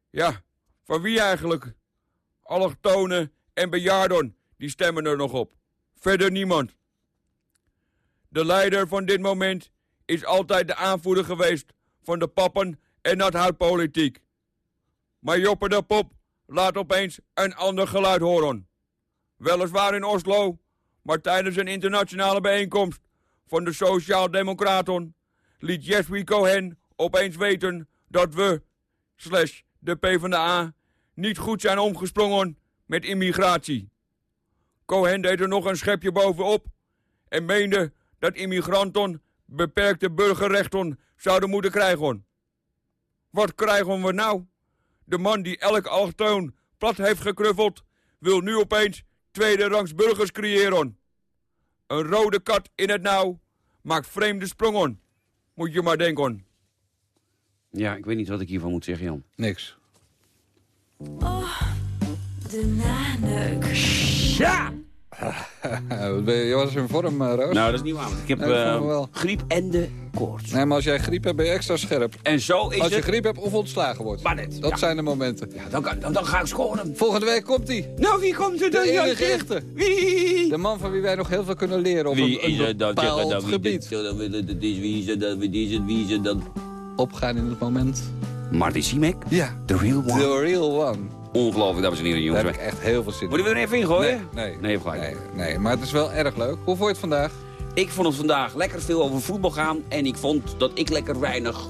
Ja, van wie eigenlijk? Allochtonen en bejaarden, die stemmen er nog op. Verder niemand. De leider van dit moment is altijd de aanvoerder geweest van de pappen en nathoutpolitiek. Maar Joppe de Pop laat opeens een ander geluid horen. Weliswaar in Oslo, maar tijdens een internationale bijeenkomst van de Sociaal-Democraten liet Jeswy Cohen opeens weten dat we, slash de PvdA, niet goed zijn omgesprongen met immigratie. Cohen deed er nog een schepje bovenop en meende dat immigranten beperkte burgerrechten zouden moeten krijgen. Wat krijgen we nou? De man die elk allochtoon plat heeft gekruffeld, wil nu opeens tweede rangs burgers creëren. Een rode kat in het nauw maakt vreemde sprongen. Moet je maar denken. Ja, ik weet niet wat ik hiervan moet zeggen, Jan. Niks. Oh, de naneuk. Ja! Wat ben je, je was in vorm, eh, Roos? Nou, dat is niet waar. want Ik heb Nee, dat eh, griep en de koorts. Nee, maar als jij griep hebt, ben je extra scherp. En zo is Als je het... griep hebt of ontslagen wordt. Maar net, Dat ja. zijn de momenten. Ja, dan, kan- dan, dan ga ik scoren. Volgende week komt hij. Nou, wie komt er dan? De enige echte. Wie? De man van wie wij nog heel veel kunnen leren op Wie een, bepaald gebied. dat- dat- dat is wie is het dan? Wie is het? Wie is het dan? Opgaan in het moment. Marty Simek? Ja. The real one. The real one. Ongelooflijk, dames en heren, Daar jongens. heb ik echt heel veel zin in. Moeten we er even in gooien? Nee, nee. Nee, gelijk. Nee, nee, maar het is wel erg leuk. Hoe vond je het vandaag? Ik vond het vandaag lekker veel over voetbal gaan. En ik vond dat ik lekker weinig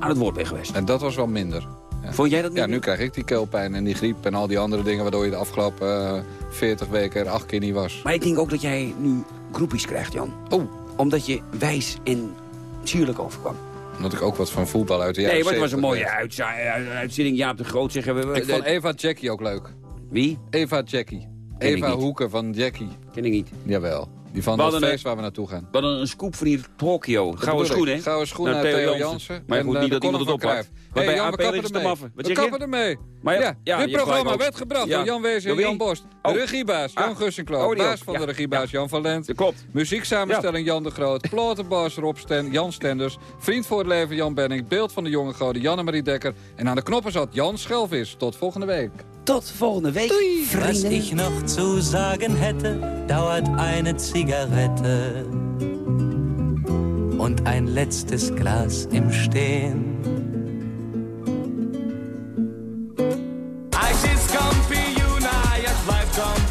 aan het woord ben geweest. En dat was wel minder. Ja. Vond jij dat Ja, minder? nu krijg ik die keelpijn en die griep en al die andere dingen... waardoor je de afgelopen eh, 40 weken er acht keer niet was. Maar ik denk ook dat jij nu groepjes krijgt, Jan. Oh. Omdat je wijs en sierlijk overkwam. Omdat ik ook wat van voetbal uit de nee, jaren maar het was een 70 mooie uitza- eh, uitzending. Jaap de Groot zeggen we. Ik vond Eva Jackie ook leuk. Wie? Eva Jackie. Ken Eva. Hoeken van Jackie. Ken ik niet. Jawel. Die van dat feest waar we naartoe gaan. We hadden een scoop van hier Tokio. Gouden schoen, hè? Gouden schoen uit Theo Jansen. Maar goed, eh, niet de dat iemand het oppakt. Maar bij kappen is maffen. Wat We kappen ermee. Maar ja, dit programma werd gebracht door Jan Wees en? Jan Borst. Oh. Regiebaas Jan. Gussenkloot. Oh, baas van de regiebaas Jan van Lent. Klopt. Muzieksamenstelling Jan de Groot. Plotenbaas Rob Sten, Jan Stenders. Vriend voor het leven Jan Benning. Beeld van de jonge goden Jan en Marie Dekker. En aan de knoppen zat Jan Schelvis. Tot volgende week. Tot volgende Week, Doei, Was ich noch zu sagen hätte, dauert eine Zigarette und ein letztes Glas im Stehen. I just come for you now, ich bleib come